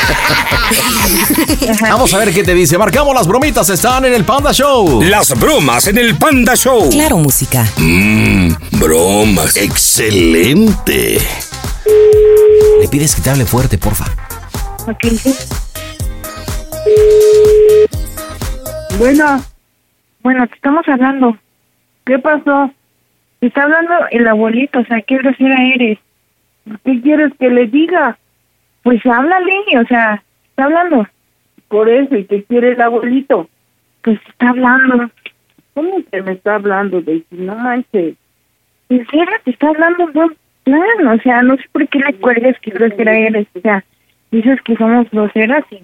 Vamos a ver qué te dice. Marcamos las bromitas, están en el Panda Show. Las bromas en el Panda Show. Claro, música. Mmm, bromas. Excelente. Le pides que te hable fuerte, porfa. Ok, sí. bueno, Bueno, te estamos hablando. ¿qué pasó? Te está hablando el abuelito, o sea, qué grosera eres. ¿Qué quieres que le diga? Pues háblale, o sea, está hablando. Por eso, ¿y qué quiere el abuelito? Pues está hablando. ¿Cómo que me está hablando, Daisy? No manches. En serio, te está hablando en buen plan. O sea, no sé por qué le cuelgas que grosera eres. O sea, dices que somos groseras y...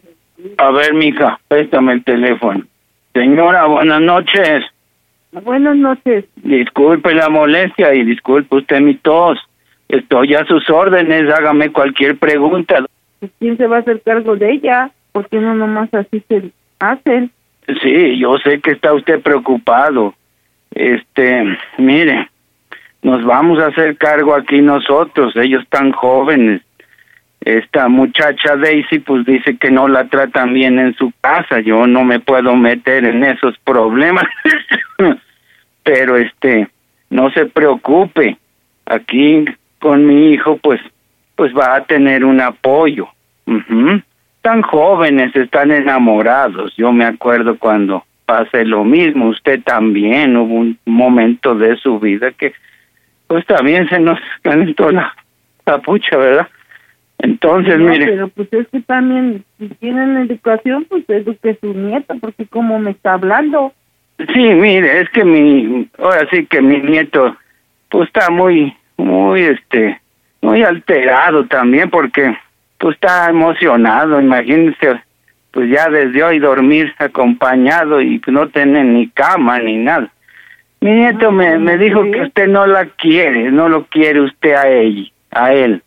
A ver, mija, préstame el teléfono. Señora, buenas noches. Buenas noches. Disculpe la molestia y disculpe usted mi tos. Estoy a sus órdenes, hágame cualquier pregunta. ¿Quién se va a hacer cargo de ella? ¿Por qué no nomás así se hacen? Sí, yo sé que está usted preocupado. Este, mire, nos vamos a hacer cargo aquí nosotros, ellos tan jóvenes. Esta muchacha Daisy pues dice que no la tratan bien en su casa, yo no me puedo meter en esos problemas. Pero este, no se preocupe. Aquí con mi hijo pues pues va a tener un apoyo. Ujú. Tan jóvenes, están enamorados. Yo me acuerdo cuando pasé lo mismo, usted también, hubo un momento de su vida que pues también se nos calentó la capucha, ¿verdad? Entonces, No, mire, pero pues es que también, si tienen educación, pues eduque su nieta, porque como me está hablando. sí, mire, es que mi, ahora sí que mi nieto, pues está muy, muy, este, muy alterado también porque, pues está emocionado, imagínese, pues ya desde hoy dormir acompañado y no tener ni cama ni nada. Mi nieto me, me dijo que usted no la quiere, no lo quiere usted a ella, a él.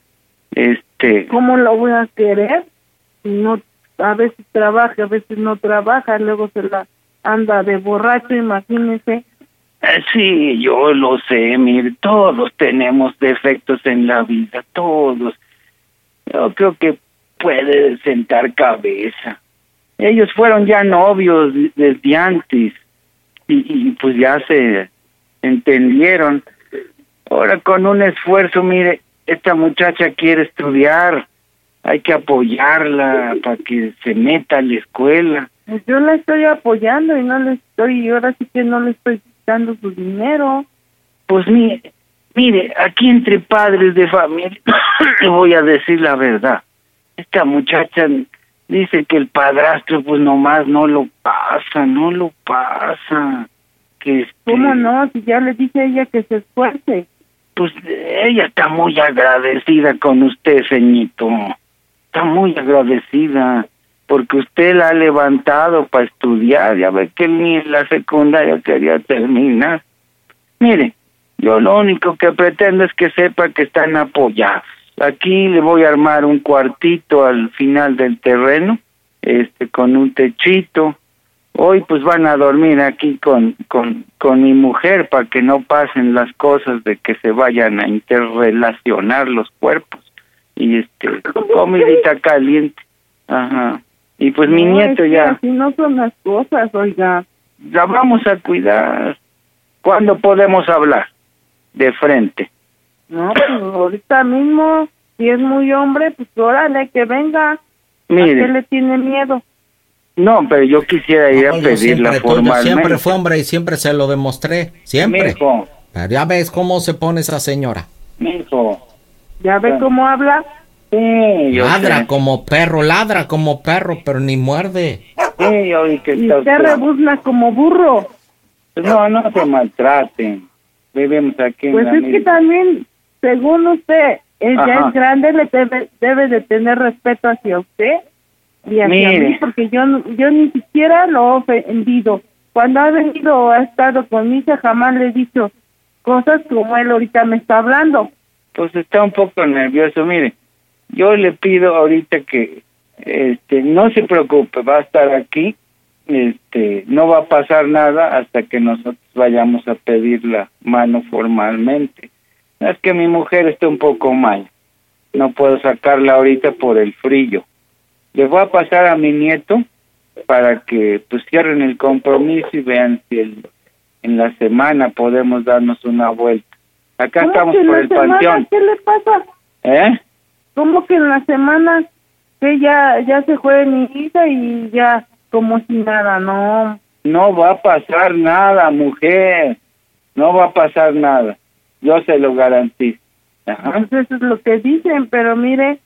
Este, ¿Cómo lo voy a querer? No, a veces trabaja, a veces no trabaja, luego se la anda de borracho, imagínese. Eh, Sí, yo lo sé, mire, todos tenemos defectos en la vida, todos. Yo creo que puede sentar cabeza. Ellos fueron ya novios desde antes y, y pues ya se entendieron. Ahora con un esfuerzo, mire, esta muchacha quiere estudiar, hay que apoyarla para que se meta a la escuela. Pues yo la estoy apoyando y no le estoy, ahora sí que no le estoy quitando su dinero. Pues mire, mire, aquí entre padres de familia, le voy a decir la verdad. Esta muchacha dice que el padrastro pues nomás no lo pasa, no lo pasa. Que este, ¿Cómo no? Si ya le dije a ella que se esfuerce. pues ella está muy agradecida con usted, ceñito. Está muy agradecida porque usted la ha levantado para estudiar. Ya ve que ni en la secundaria quería terminar. Mire, yo lo único que pretendo es que sepa que están apoyados. Aquí le voy a armar un cuartito al final del terreno, este, con un techito. Hoy pues van a dormir aquí con, con, con mi mujer para que no pasen las cosas de que se vayan a interrelacionar los cuerpos. Y este, comidita caliente. Ajá. Y pues mi nieto es que ya, Así no son las cosas, oiga. la vamos a cuidar. ¿Cuándo podemos hablar? De frente. No, pues ahorita mismo, si es muy hombre, pues órale, que venga. ¿A Mire. qué le tiene miedo? No, pero yo quisiera ir a pedirla siempre, tú- yo formalmente. siempre fue hombre y siempre se lo demostré. Siempre. Mijo. Pero ya ves cómo se pone esa señora. Mijo. ¿Ya ve cómo habla? Sí, yo ladra sé. como perro, ladra como perro, pero ni muerde. Sí, yo vi que Y usted rebuzna como burro. No, no se maltraten. Vivimos aquí Pues en es que también, según usted, es, ya Ajá. es grande, le debe, debe de tener respeto hacia usted y hacia Mire. mí, porque yo, yo ni siquiera lo he ofendido. Cuando ha venido o ha estado con mi hija, jamás le he dicho cosas como él ahorita me está hablando. Pues está un poco nervioso. Mire, yo le pido ahorita que este no se preocupe, va a estar aquí. Este, no va a pasar nada hasta que nosotros vayamos a pedir la mano formalmente. Es que mi mujer está un poco mal. No puedo sacarla ahorita por el frío. Le voy a pasar a mi nieto para que pues cierren el compromiso y vean si el- en la semana podemos darnos una vuelta. Acá ¿Cómo estamos por el semana? panteón. ¿Qué le pasa? ¿Eh? ¿Cómo que en la semana que ya, ya se fue mi hija y ya como si nada? No, No va a pasar nada, mujer. No va a pasar nada. Yo se lo garantizo. Ajá. Pues eso es lo que dicen, pero mire,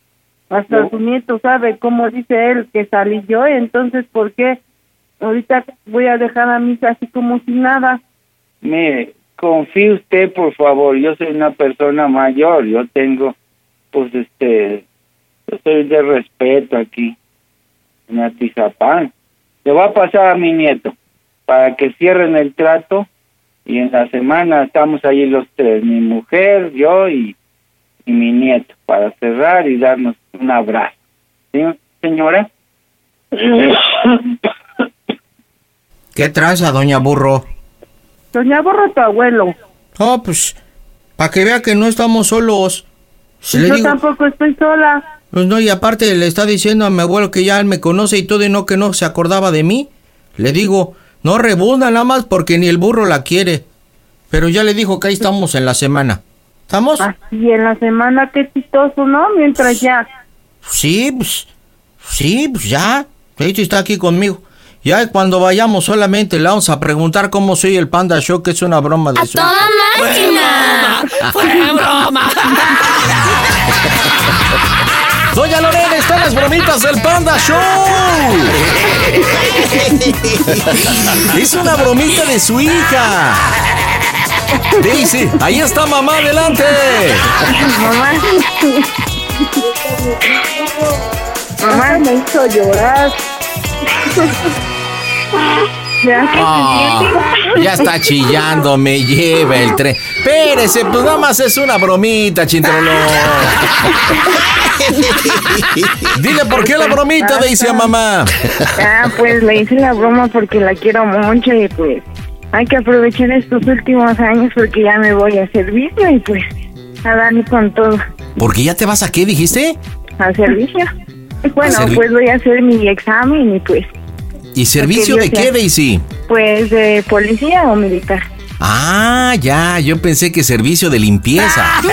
hasta No. su nieto sabe cómo dice él que salí yo, entonces ¿por qué ahorita voy a dejar a mi hija así como si nada? Mire, confíe usted, por favor. Yo soy una persona mayor. Yo tengo, pues, este, yo soy de respeto aquí, en Atizapán. Le va a pasar a mi nieto para que cierren el trato y en la semana estamos ahí los tres, mi mujer, yo y, y mi nieto, para cerrar y darnos un abrazo. ¿Sí, señora? ¿Qué traza, doña Burro? Doña Borro, tu abuelo. Oh, pues, para que vea que no estamos solos. Si yo digo, tampoco estoy sola. pues no, y aparte le está diciendo a mi abuelo que ya él me conoce y todo y no que no se acordaba de mí. Le digo, no rebuzna nada más porque ni el burro la quiere. Pero ya le dijo que ahí estamos en la semana. ¿Estamos? Y en la semana, qué chistoso, ¿no? Mientras ya. Sí, pues, sí, pues ya. Sí, sí está aquí conmigo. Ya cuando vayamos solamente le vamos a preguntar cómo soy el Panda Show, que es una broma de eso. máquina! ¡Fue broma! Doña Lorena está en las bromitas del Panda Show. Es una bromita de su hija. Daisy, ahí está mamá, adelante. Mamá. Mamá me hizo llorar. Ya, Ah, ya está chillando, me lleva el tren. Espérese, pues nada más es una bromita, chintrolo. Dile por qué la bromita, Daisy, a mamá. Ah, pues le hice la broma porque la quiero mucho y pues hay que aprovechar estos últimos años porque ya me voy a servicio y pues a darle con todo. ¿Porque ya te vas a qué, dijiste? ¿Al servicio? Bueno, servi- pues voy a hacer mi examen y pues, ¿Y servicio de qué. Daisy? pues de policía o militar. Ah, ya, yo pensé que servicio de limpieza.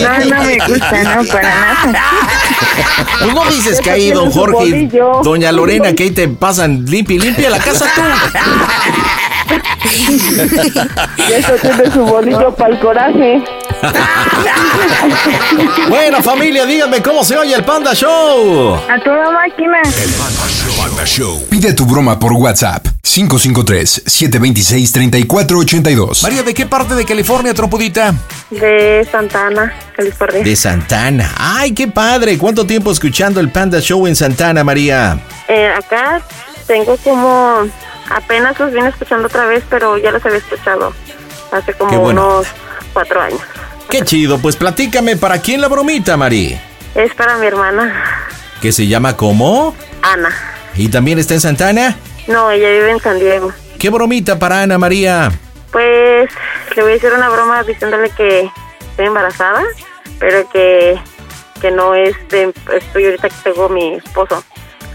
No, no me gusta, no, para nada. Pues no dices que ahí, don Jorge y doña Lorena, que ahí te pasan limpia y limpia la casa tú. Eso tiene su bolillo para el coraje. Bueno, familia, díganme cómo se oye el Panda Show. A toda máquina. Panda Show. Pide tu broma por WhatsApp 553-726-3482. María, ¿de qué parte de California, trompudita? De Santana, California. De Santana. ¡Ay, qué padre! ¿Cuánto tiempo escuchando el Panda Show en Santana, María? Eh, acá tengo como apenas los vine escuchando otra vez, pero ya los había escuchado hace como bueno. unos cuatro años. Qué chido, pues platícame, ¿para quién la bromita, Mari? Es para mi hermana ¿Que se llama cómo? Ana. ¿Y también está en Santana? No, ella vive en San Diego. ¿Qué bromita para Ana María? Pues le voy a hacer una broma diciéndole que estoy embarazada, pero que, que no es de, estoy ahorita que tengo mi esposo.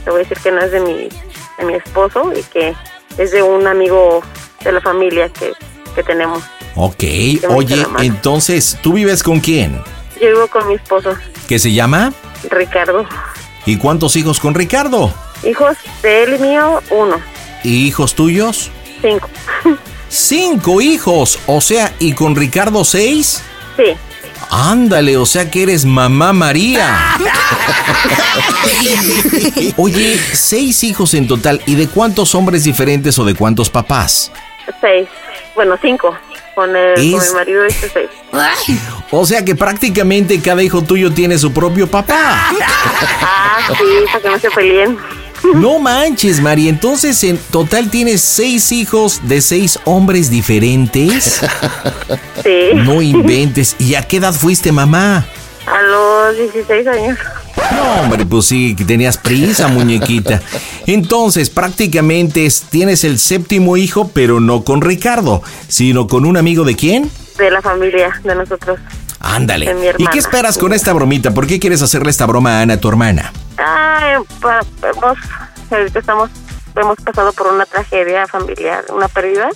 Le voy a decir que no es de mi, de mi esposo y que es de un amigo de la familia que, que tenemos. Ok, oye, entonces, ¿tú vives con quién? Yo vivo con mi esposo, ¿Qué se llama? Ricardo. ¿Y cuántos hijos con Ricardo? Hijos de él y mío, uno, ¿Y hijos tuyos? cinco. Cinco hijos, o sea, ¿y con Ricardo seis? Sí. Ándale, o sea que eres mamá María. Oye, seis hijos en total, ¿y de cuántos hombres diferentes o de cuántos papás? Seis. Bueno, cinco. Con, el, con mi marido este seis. O sea que prácticamente cada hijo tuyo tiene su propio papá. Ah, sí, para que no se peleen. No manches, María. Entonces, en total tienes seis hijos de seis hombres diferentes. Sí. No inventes. ¿Y a qué edad fuiste mamá? A los 16 años. No, hombre, pues sí, que tenías prisa, muñequita. Entonces, prácticamente es- tienes el séptimo hijo, pero no con Ricardo, sino con un amigo de quién? De la familia, de nosotros. Ándale. De ¿Y qué esperas con esta bromita? ¿Por qué quieres hacerle esta broma a Ana, tu hermana? Ah, para, hemos, ahorita estamos, hemos pasado por una tragedia familiar, una pérdida.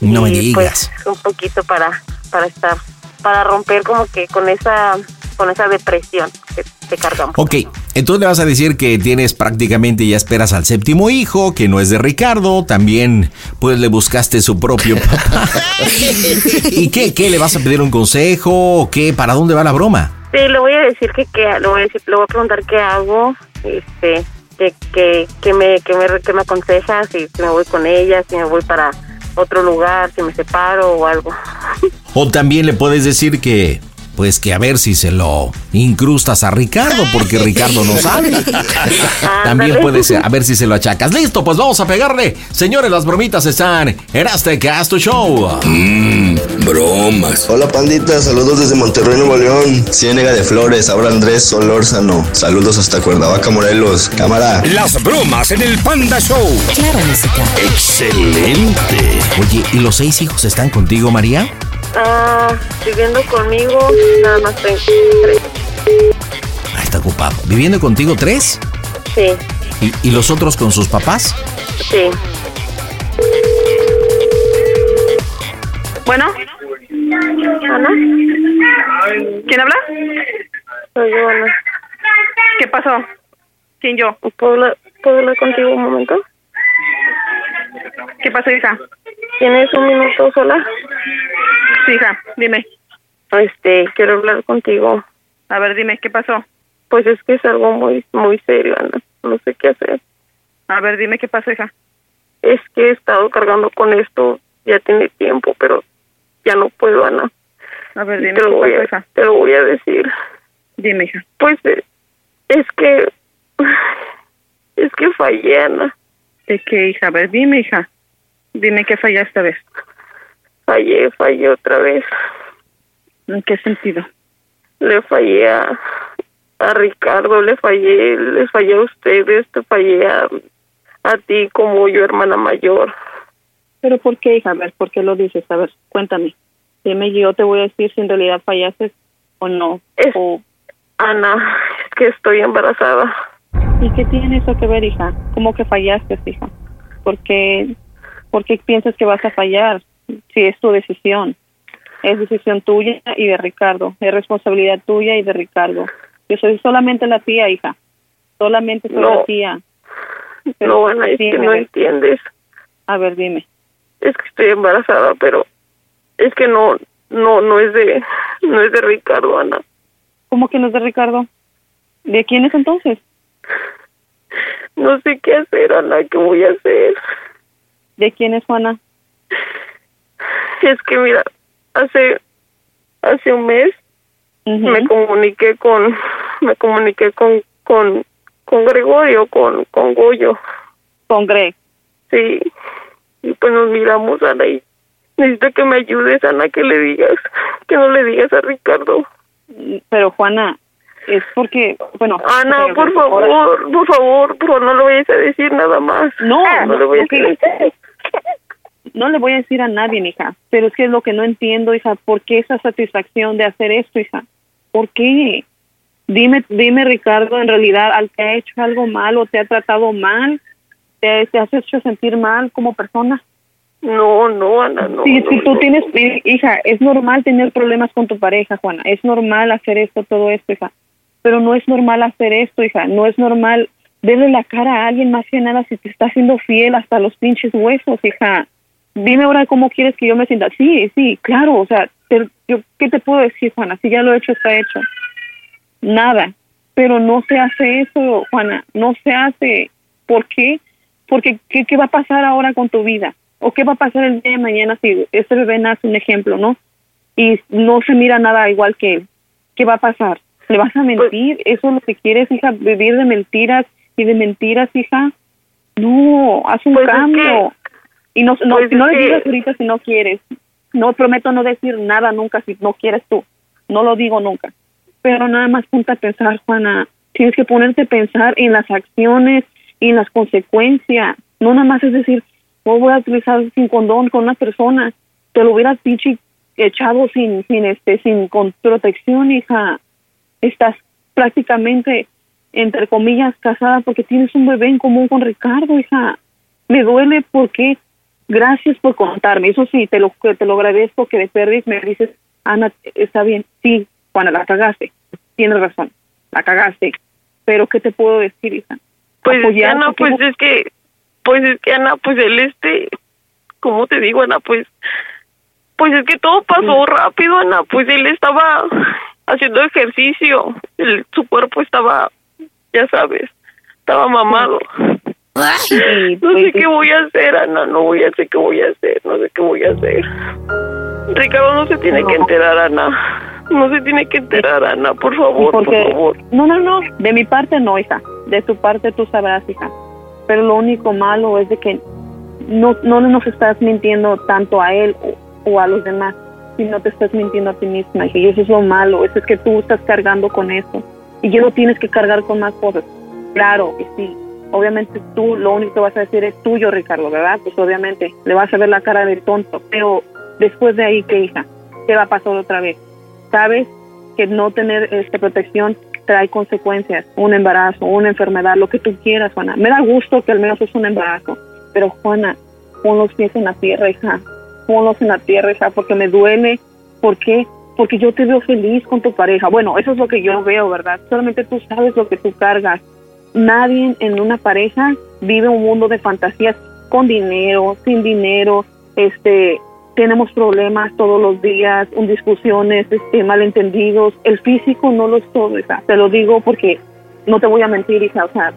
No me y digas. pues un poquito para, para estar, para romper como que con esa, con esa depresión que, que cargamos. Ok, entonces le vas a decir que tienes prácticamente ya esperas al séptimo hijo, que no es de Ricardo, también pues le buscaste su propio papá. ¿Y qué? ¿Qué? ¿Le vas a pedir un consejo? ¿O qué? ¿Para dónde va la broma? Sí, le voy a decir que, que le voy a decir, le voy a preguntar qué hago, este, que, que, que me, que me, que me aconseja, si, si me voy con ella, si me voy para otro lugar, si me separo o algo. O también le puedes decir que, pues que a ver si se lo incrustas a Ricardo, porque Ricardo no sabe. También puede ser, a ver si se lo achacas. Listo, pues vamos a pegarle. Señores, las bromitas están en este Casto Show. Mmm, bromas. Hola pandita, saludos desde Monterrey, Nuevo León. Ciénega de Flores, ahora Andrés Solórzano. Saludos hasta Cuernavaca, Morelos. Cámara. Las bromas en el Panda Show. Claro, música. Excelente. Oye, ¿y los seis hijos están contigo, María? Ah, viviendo conmigo, nada más tengo tres. Ah, está ocupado. ¿Viviendo contigo tres? Sí, ¿Y, y los otros con sus papás? sí. Bueno. ¿Ana? ¿Quién habla? Soy yo, Ana. ¿Qué pasó? ¿Quién yo? ¿Puedo hablar, ¿Puedo hablar contigo un momento? ¿Qué pasó, hija? ¿Tienes un minuto sola? Sí, hija, dime. Este, quiero hablar contigo. A ver, dime, ¿qué pasó? Pues es que es algo muy, muy serio, Ana. No sé qué hacer. A ver, dime, ¿qué pasó, hija? Es que he estado cargando con esto ya tiene tiempo, pero ya no puedo, Ana. A ver, dime, te lo ¿qué voy pasó, a, hija? te lo voy a decir. Dime, hija. Pues eh, es que es que fallé, Ana. ¿De qué, hija? A ver, dime, hija. Dime qué falla esta vez. Fallé, fallé otra vez. ¿En qué sentido? Le fallé a, a Ricardo, le fallé, le fallé a ustedes, te fallé a, a ti como yo hermana mayor. ¿Pero por qué, hija? A ver, ¿por qué lo dices? A ver, cuéntame. Dime, y yo te voy a decir si en realidad fallaste o no. Es- O, Ana, es que estoy embarazada. ¿Y qué tiene eso que ver, hija? ¿Cómo que fallaste, hija? ¿Por qué, ¿Por qué piensas que vas a fallar si es tu decisión? Es decisión tuya y de Ricardo. Es responsabilidad tuya y de Ricardo. Yo soy solamente la tía, hija. Solamente soy No. la tía. Pero No, Ana, es que dime, no a ver. entiendes. A ver, dime. es que estoy embarazada, pero es que no, no, no es de, no es de Ricardo, Ana. ¿Cómo que no es de Ricardo? ¿De quién es entonces? No sé qué hacer, Ana, ¿qué voy a hacer? ¿De quién es Juana? Es que mira, hace, hace un mes me comuniqué con, me comuniqué con, con, con Gregorio, con, con Goyo. ¿Con Greg? Sí, y pues nos miramos, Ana, y necesito que me ayudes, Ana, que le digas, que no le digas a Ricardo. Pero Juana, es porque, bueno... Ana, por favor, por favor, por favor, no le vayas a decir nada más. No, no le voy a decir. No le voy a decir a nadie, hija, pero es que es lo que no entiendo, hija, ¿por qué esa satisfacción de hacer esto, hija? ¿Por qué? Dime, dime, Ricardo, en realidad, al que ha hecho algo malo, te ha tratado mal, te, te has hecho sentir mal como persona. No, no, Ana, no. Sí, no, si tú no. tienes, hija, es normal tener problemas con tu pareja, Juana, es normal hacer esto, todo esto, hija, pero no es normal hacer esto, hija, no es normal verle la cara a alguien más que nada si te está siendo fiel hasta los pinches huesos, hija. Dime ahora cómo quieres que yo me sienta. Sí, sí, claro, o sea, te- yo, ¿qué te puedo decir, Juana? Si ya lo he hecho, está hecho. Nada, pero no se hace eso, Juana, no se hace. ¿Por qué? Porque ¿qué, qué va a pasar ahora con tu vida? ¿O qué va a pasar el día de mañana si este bebé nace un ejemplo, no? Y no se mira nada igual que él. ¿Qué va a pasar? ¿Le vas a mentir? ¿Eso es lo que quieres, hija? ¿Vivir de mentiras y de mentiras, hija? No, haz un Pues es cambio. Y no, no, pues no le digas ahorita si no quieres. No prometo no decir nada nunca si no quieres tú. No lo digo nunca. Pero nada más ponte a pensar, Juana. Tienes que ponerte a pensar en las acciones y en las consecuencias. No nada más es decir, no voy a utilizar sin condón con una persona. Te lo hubieras dicho y echado sin, sin este, sin con protección, hija. Estás prácticamente, entre comillas, casada porque tienes un bebé en común con Ricardo, hija. Me duele porque gracias por contarme. Eso sí, te lo, te lo agradezco que de perdis me dices, Ana, está bien. Sí, Juana, la cagaste. Tienes razón, la cagaste. Pero ¿qué te puedo decir, hija? Pues es que, Apoyar, Ana, pues no- es que, pues es que Ana, pues él este, ¿cómo te digo, Ana? Pues, pues es que todo pasó rápido, Ana. Pues él estaba haciendo ejercicio, el- su cuerpo estaba, ya sabes, estaba mamado. No sé qué voy a hacer, Ana, no voy a sé qué voy a hacer, no sé qué voy a hacer. Ricardo no se tiene que enterar, Ana. No se tiene que enterar, Ana, por favor, por favor. No, no, no. De mi parte no, hija. De tu parte tú sabrás, hija. Pero lo único malo es de que no, no nos estás mintiendo tanto a él o, o a los demás, sino te estás mintiendo a ti misma. hija. Y eso es lo malo. Eso es que tú estás cargando con eso. Y ya no tienes que cargar con más cosas. Claro que sí. Obviamente tú lo único que vas a decir es tuyo, Ricardo, ¿verdad? Pues obviamente le vas a ver la cara de tonto. Pero después de ahí, ¿qué, hija? ¿Qué va a pasar otra vez? sabes que no tener esta protección trae consecuencias, un embarazo, una enfermedad, lo que tú quieras, Juana. Me da gusto que al menos es un embarazo, pero Juana, pon los pies en la tierra, hija, ponlos en la tierra, hija, porque me duele. ¿Por qué? Porque yo te veo feliz con tu pareja. Bueno, eso es lo que yo veo, ¿verdad? Solamente tú sabes lo que tú cargas. Nadie en una pareja vive un mundo de fantasías con dinero, sin dinero, este, tenemos problemas todos los días, discusiones, este, malentendidos. El físico no lo es todo, hija. Te lo digo porque no te voy a mentir, hija. O sea,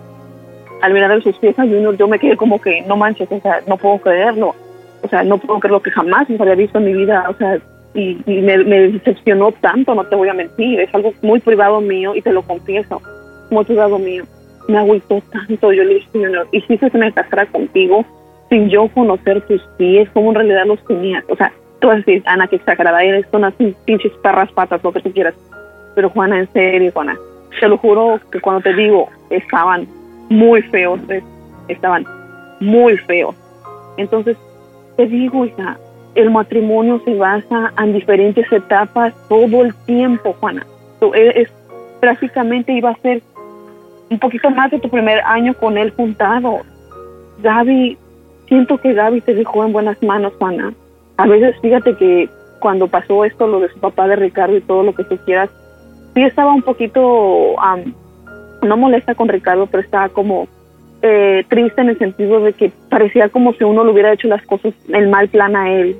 al mirar sus Junior, yo me quedé como que, no manches, o sea, no puedo creerlo. O sea, no puedo creer lo que jamás me había visto en mi vida. O sea, y, y me, me decepcionó tanto, no te voy a mentir. Es algo muy privado mío y te lo confieso. Muy privado mío. Me agüitó tanto. Yo le dije, Junior, hiciste que me casara contigo sin yo conocer tus pies, cómo en realidad los tenías. O sea, tú vas a decir, Ana, que exagerada eres, son unas pinches perras patas, lo que tú quieras. Pero Juana, en serio, Juana, te lo juro que cuando te digo, estaban muy feos, es- estaban muy feos. Entonces, te digo, hija, el matrimonio se basa en diferentes etapas todo el tiempo, Juana. Tú eres- prácticamente iba a ser un poquito más de tu primer año con él juntado. Gaby, siento que Gaby te dejó en buenas manos, Juana. A veces, fíjate que cuando pasó esto, lo de su papá de Ricardo y todo lo que tú quieras, sí estaba un poquito, am, no molesta con Ricardo, pero estaba como, eh, triste en el sentido de que parecía como si uno le hubiera hecho las cosas, el mal plan a él.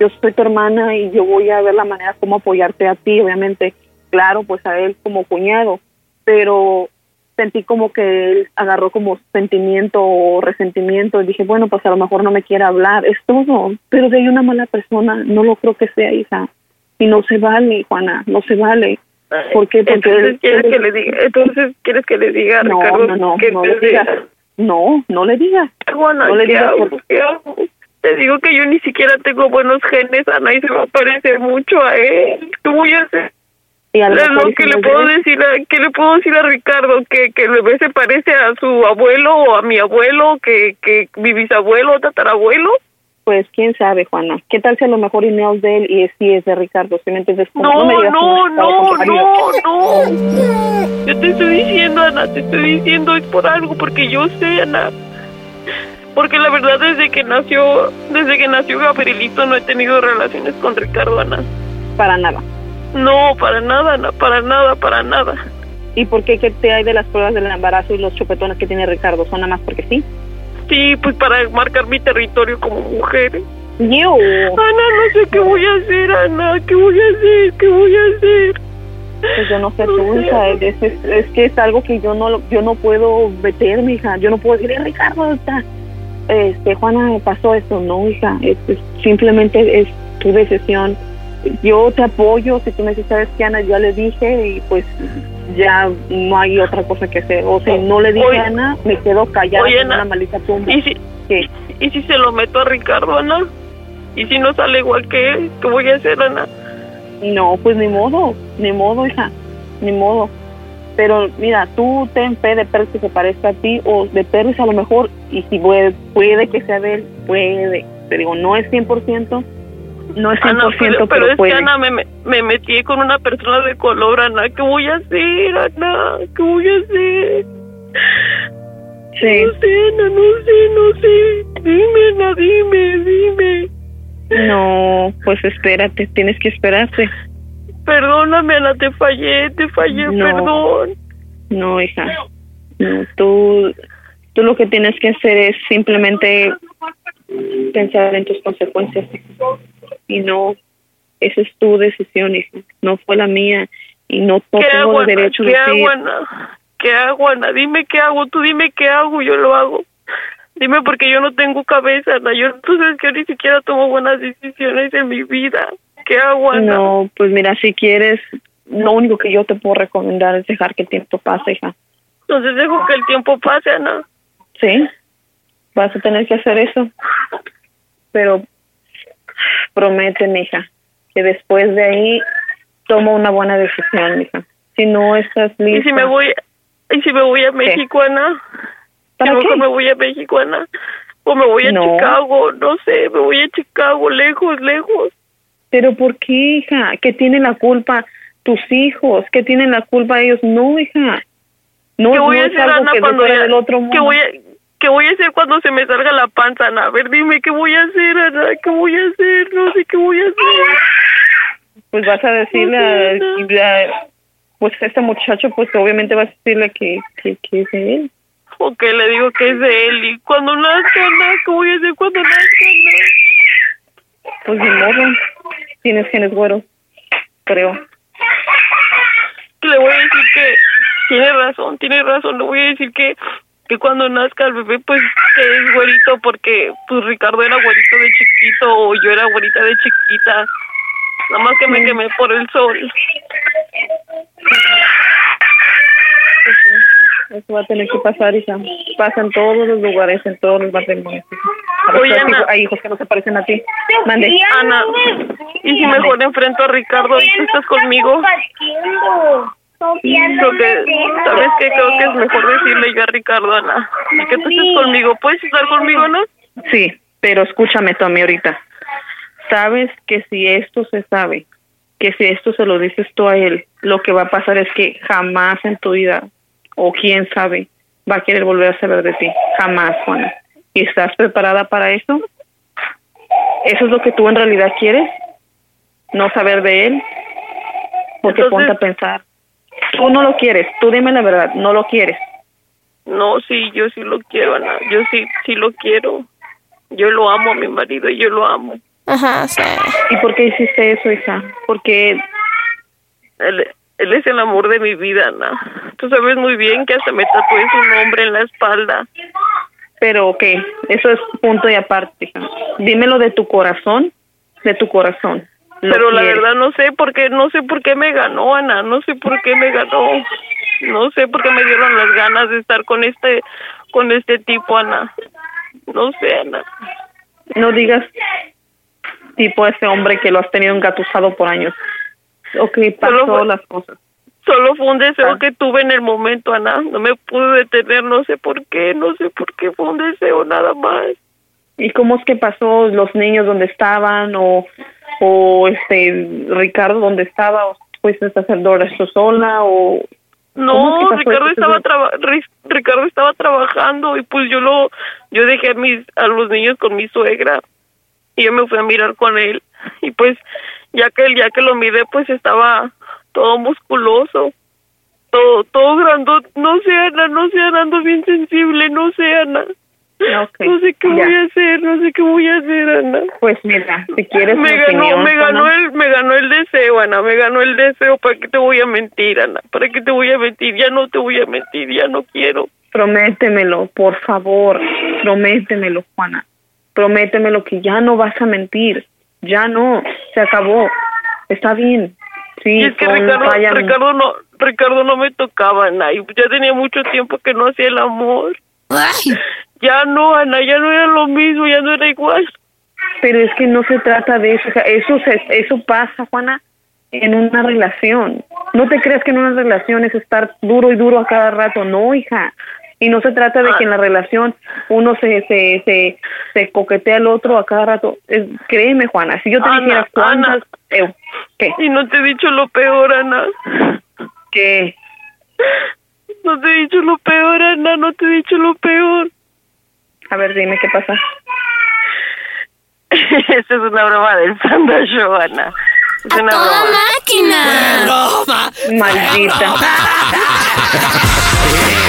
Yo soy tu hermana y yo voy a ver la manera como apoyarte a ti, obviamente, claro, pues a él como cuñado, pero sentí como que él agarró como sentimiento o resentimiento y dije, bueno, pues a lo mejor no me quiere hablar, es todo, pero de ahí una mala persona, no lo creo que sea, hija, y no se vale, Juana, no se vale. ¿Por qué? Porque Entonces, ¿quieres él- que le diga? Entonces, ¿quieres que le diga no, Ricardo no, no, que no le digas. No, no le digas. Juana, no le ¿qué digas porque-. Te digo que yo ni siquiera tengo buenos genes, Ana, y se va a parecer mucho a él. ¿Qué voy a hacer? Y a lo mejor si le no puedo decir a, ¿qué le puedo decir a Ricardo? Que, que el bebé se parece a su abuelo o a mi abuelo, que, que mi bisabuelo o tatarabuelo. Pues quién sabe, Juana. ¿Qué tal si a lo mejor y no es de él y sí es de Ricardo? ¿Sí me entiendes? Como, No, me no, no, marido. no, no. Yo te estoy diciendo, Ana, te estoy diciendo es por algo, porque yo sé, Ana. Porque la verdad desde que nació, desde que nació Gabrielito no he tenido relaciones con Ricardo, Ana. Para nada. No, para nada, Ana, para nada, para nada. ¿Y por qué? ¿Qué te hay de las pruebas del embarazo y los chupetones que tiene Ricardo? ¿Son nada más porque sí? Sí, pues para marcar mi territorio como mujer. Yo. Ana, no sé qué voy a hacer, Ana, ¿qué voy a hacer? ¿Qué voy a hacer? Pues yo no sé tú, hija, es, es, es que es algo que yo no lo- yo no puedo meterme, hija. Yo no puedo decirle, Ricardo, está, este, Juana, me pasó esto. No, hija, es- simplemente es tu decisión. Yo te apoyo, si tú me dices, sabes que Ana, ya le dije y pues ya no hay otra cosa que hacer. O sea, no le dije Oye. a Ana, me quedo callada Oye, Ana, una maldita tumba. ¿Y si, ¿Qué? ¿Y si se lo meto a Ricardo, Ana? ¿Y si no sale igual que él? ¿Qué voy a hacer, Ana? No, pues ni modo, ni modo, hija, ni modo. Pero mira, tú ten fe de Pérez que se parezca a ti o de Pérez a lo mejor, y si puede, puede que sea de él, puede. Te digo, no es 100%, no es 100%, Ana, pero, pero, es puede. que, Ana, me, me, me metí con una persona de color, Ana. ¿Qué voy a hacer, Ana? ¿Qué voy a hacer? Sí. No sé, Ana, no sé, no sé. Dime, Ana, dime, dime. No, pues espérate, tienes que esperarte. Perdóname, Ana, te fallé, te fallé, No. perdón. No, hija. No, tú, tú lo que tienes que hacer es simplemente pensar en tus consecuencias. Y no, esa es tu decisión, hija. No fue la mía. Y no, no ¿Qué tengo hago, el derecho ¿Qué de hago, decir. Ana? ¿Qué hago, Ana? Dime qué hago. Tú dime qué hago, yo lo hago. Dime porque yo no tengo cabeza, Ana. Yo, tú sabes que yo ni siquiera tomo buenas decisiones en mi vida. ¿Qué hago, Ana? No, pues mira, si quieres, lo único que yo te puedo recomendar es dejar que el tiempo pase, hija. Entonces dejo que el tiempo pase, Ana. Sí, vas a tener que hacer eso. Pero prométeme, hija, que después de ahí toma una buena decisión, hija. Si no estás lista. ¿Y si me voy, y si me voy a México, Ana? ¿Para ¿Y luego qué? me voy a México, Ana? O me voy a No. Chicago, no sé, me voy a Chicago, lejos, lejos. Pero ¿por qué, hija? ¿Qué tienen la culpa tus hijos? ¿Qué tienen la culpa ellos? No, hija. No, ¿Qué voy no a hacer, Ana, cuando ya- del otro ¿Qué mundo. voy a, qué voy a hacer cuando se me salga la panza, Ana? A ver, dime, ¿qué voy a hacer, Ana? ¿Qué voy a hacer? No sé qué voy a hacer. Pues vas a decirle a, a- pues a este muchacho, pues obviamente vas a decirle que, que, que es de él. O que le digo que es de él. Y cuando nazca, Ana, ¿qué voy a hacer cuando nazca, Ana? Pues ni modo. Tienes genes güeros, creo. Le voy a decir que tiene razón, tiene razón. Le voy a decir que que cuando nazca el bebé, pues que es güerito porque pues Ricardo era güerito de chiquito o yo era güerita de chiquita. Nada más que me quemé por el sol. Eso va a tener que pasar, hija. Pasa en todos los lugares, en todos los matrimonios. Oye, Ana. hijos- hay hijos que no se parecen a ti. Mande. Ana, ¿y si mejor enfrento a Ricardo y tú estás conmigo? Creo que, ¿sabes qué? Creo que es mejor decirle yo a Ricardo, Ana. Y que tú estés conmigo. ¿Puedes estar conmigo, Ana? Sí, pero escúchame tú a mí ahorita. Sabes que si esto se sabe, que si esto se lo dices tú a él, lo que va a pasar es que jamás en tu vida, o quién sabe, va a querer volver a saber de ti. Jamás, Juana. ¿Y estás preparada para eso? ¿Eso es lo que tú en realidad quieres? ¿No saber de él? Porque Entonces- ponte a pensar. Tú no lo quieres, tú dime la verdad, no lo quieres. No, sí, yo sí lo quiero, Ana. Yo sí, sí lo quiero. Yo lo amo a mi marido, yo lo amo. Ajá, sí. ¿Y por qué hiciste eso, hija? Porque él, él es el amor de mi vida, Ana. Tú sabes muy bien que hasta me tatué su nombre en la espalda. Pero, ok, eso es punto y aparte, hija. Dímelo de tu corazón, de tu corazón. Pero la verdad no sé por qué, no sé por qué me ganó, Ana. No sé por qué me ganó. No sé por qué me dieron las ganas de estar con este, con este tipo, Ana. No sé, Ana. No digas tipo ese hombre que lo has tenido engatusado por años. Ok, pasó fue- las cosas. Solo fue un deseo que tuve en el momento, Ana. No me pude detener, no sé por qué, no sé por qué. Fue un deseo nada más. ¿Y cómo es que pasó los niños donde estaban o, o este Ricardo donde estaba o fuiste a hacer Dora esto sola o ¿Cómo No, Ricardo estaba traba- Ricardo estaba trabajando y pues yo lo yo dejé a mis a los niños con mi suegra y yo me fui a mirar con él y pues ya que el día que lo miré pues estaba todo musculoso todo todo grandote no sé Ana no sé Ana ando bien sensible no sé Ana no sé qué ya. voy a hacer no sé qué voy a hacer Ana Pues mira, si quieres me ganó opinión, me ganó el me ganó el deseo Ana me ganó el deseo para qué te voy a mentir Ana para qué te voy a mentir ya no te voy a mentir ya no quiero Prométemelo, por favor, prométemelo, Juana. Prométemelo que ya no vas a mentir. Ya no, se acabó. Está bien. Sí, y es que Ricardo. Ricardo no Ricardo no me tocaba Ana y ya tenía mucho tiempo que no hacía el amor ya no Ana ya no era lo mismo ya no era igual Pero es que no se trata de eso. o sea, eso, se- eso pasa, Juana, en una relación. No te creas que en una relación es estar duro y duro a cada rato. No, hija. Y no se trata de que en la relación uno se, se, se, se coquetea al otro a cada rato. Es- créeme, Juana, si yo te Ana, dijera cuántas... Ana. Eh, ¿Qué? y no te he dicho lo peor Ana ¿Qué? no te he dicho lo peor Ana no te he dicho lo peor A ver, dime qué pasa. Esa es una broma del Panda Show, Ana. Es una broma. máquina! Maldita.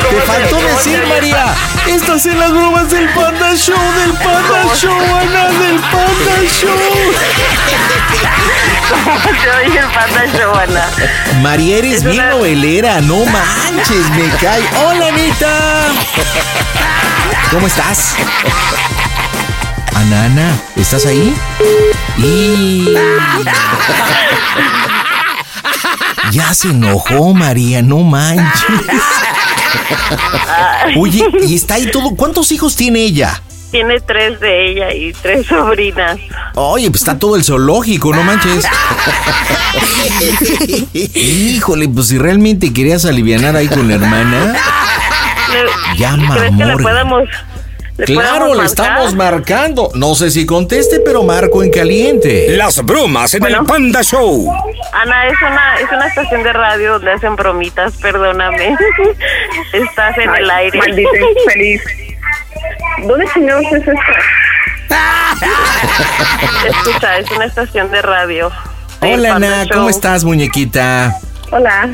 Te faltó decir, María. Estas son las bromas del Panda Show, del Panda Show, Ana, del Panda Show. ¿Cómo se oye el Panda Show, Ana? María, eres Es bien novelera, no manches, me cae. Hola, Anita. ¿Cómo estás? Ana, Ana, ¿estás ahí? Y... Ya se enojó, María, no manches. Oye, y está ahí todo. ¿Cuántos hijos tiene ella? Tiene tres de ella y tres sobrinas. Oye, pues está todo el zoológico, no manches. Híjole, pues si realmente querías alivianar ahí con la hermana. Ya, ¿Crees que le podamos, le Claro, le estamos marcando. No sé si conteste, pero marco en caliente. Las bromas en el Panda Show. Ana, es una, es una estación de radio donde hacen bromitas, perdóname. Estás en el aire. Maldita infeliz. ¿Dónde chingados es esto? Escucha, es una estación de radio. Hola, Ana. ¿cómo estás, muñequita? Hola.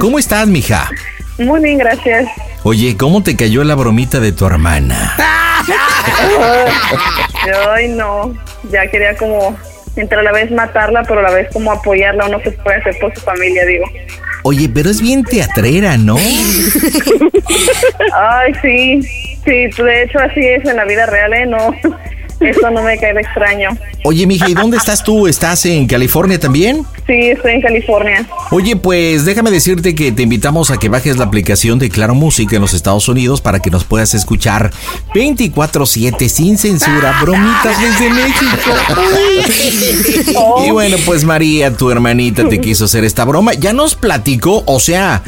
¿Cómo estás, mija? Muy bien, gracias. Oye, ¿cómo te cayó la bromita de tu hermana? Ay, no. Ya quería como entre a la vez matarla, pero a la vez como apoyarla. Uno se puede hacer por su familia, digo. Oye, pero es bien teatrera, ¿no? Ay, sí. Sí, de hecho así es en la vida real, ¿eh? No. Eso no me cae de extraño. Oye, mija, ¿y dónde estás tú? ¿Estás en California también? Sí, estoy en California. Oye, pues déjame decirte que te invitamos a que bajes la aplicación de Claro Música en los Estados Unidos para que nos puedas escuchar 24/7 sin censura, bromitas desde México. Y bueno, pues María, tu hermanita, te quiso hacer esta broma. Ya nos platicó, o sea,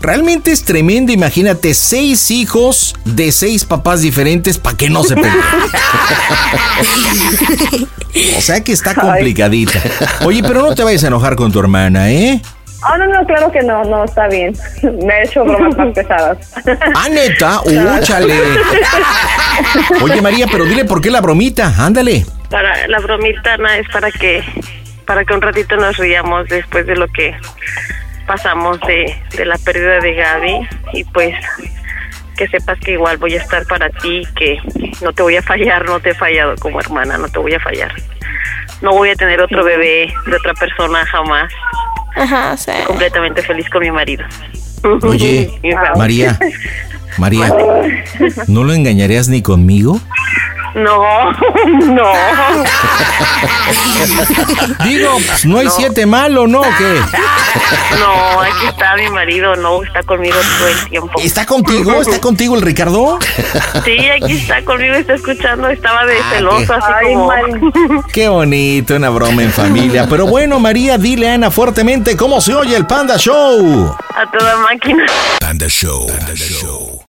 realmente es tremendo. Imagínate, seis hijos de seis papás diferentes para que no se peleen. O sea que está complicadita. Oye, pero no te vayas a enojar con tu hermana, ¿eh? Ah, no, no, claro que no, no, está bien. Me ha hecho bromas más pesadas. Ah, neta, úchale. Oye, María, pero dile por qué la bromita, ándale. Para la bromita, Ana, es para que para que un ratito nos riamos después de lo que pasamos de, de la pérdida de Gaby y pues que sepas que igual voy a estar para ti, que no te voy a fallar, no te he fallado como hermana, no te voy a fallar. No voy a tener otro bebé de otra persona jamás. Ajá, sí. Completamente feliz con mi marido. Oye. María, María, ¿no lo engañarías ni conmigo? No, no. Digo, no hay siete malo, ¿no? ¿O ¿Qué? No, aquí está mi marido, no, está conmigo todo el tiempo. ¿Está contigo? ¿Está contigo el Ricardo? Sí, aquí está conmigo, está escuchando, estaba de Ah, celoso, así como... Qué bonito, una broma en familia. Pero bueno, María, dile a Ana fuertemente cómo se oye el Panda Show. A toda máquina. Panda Show. Panda Show.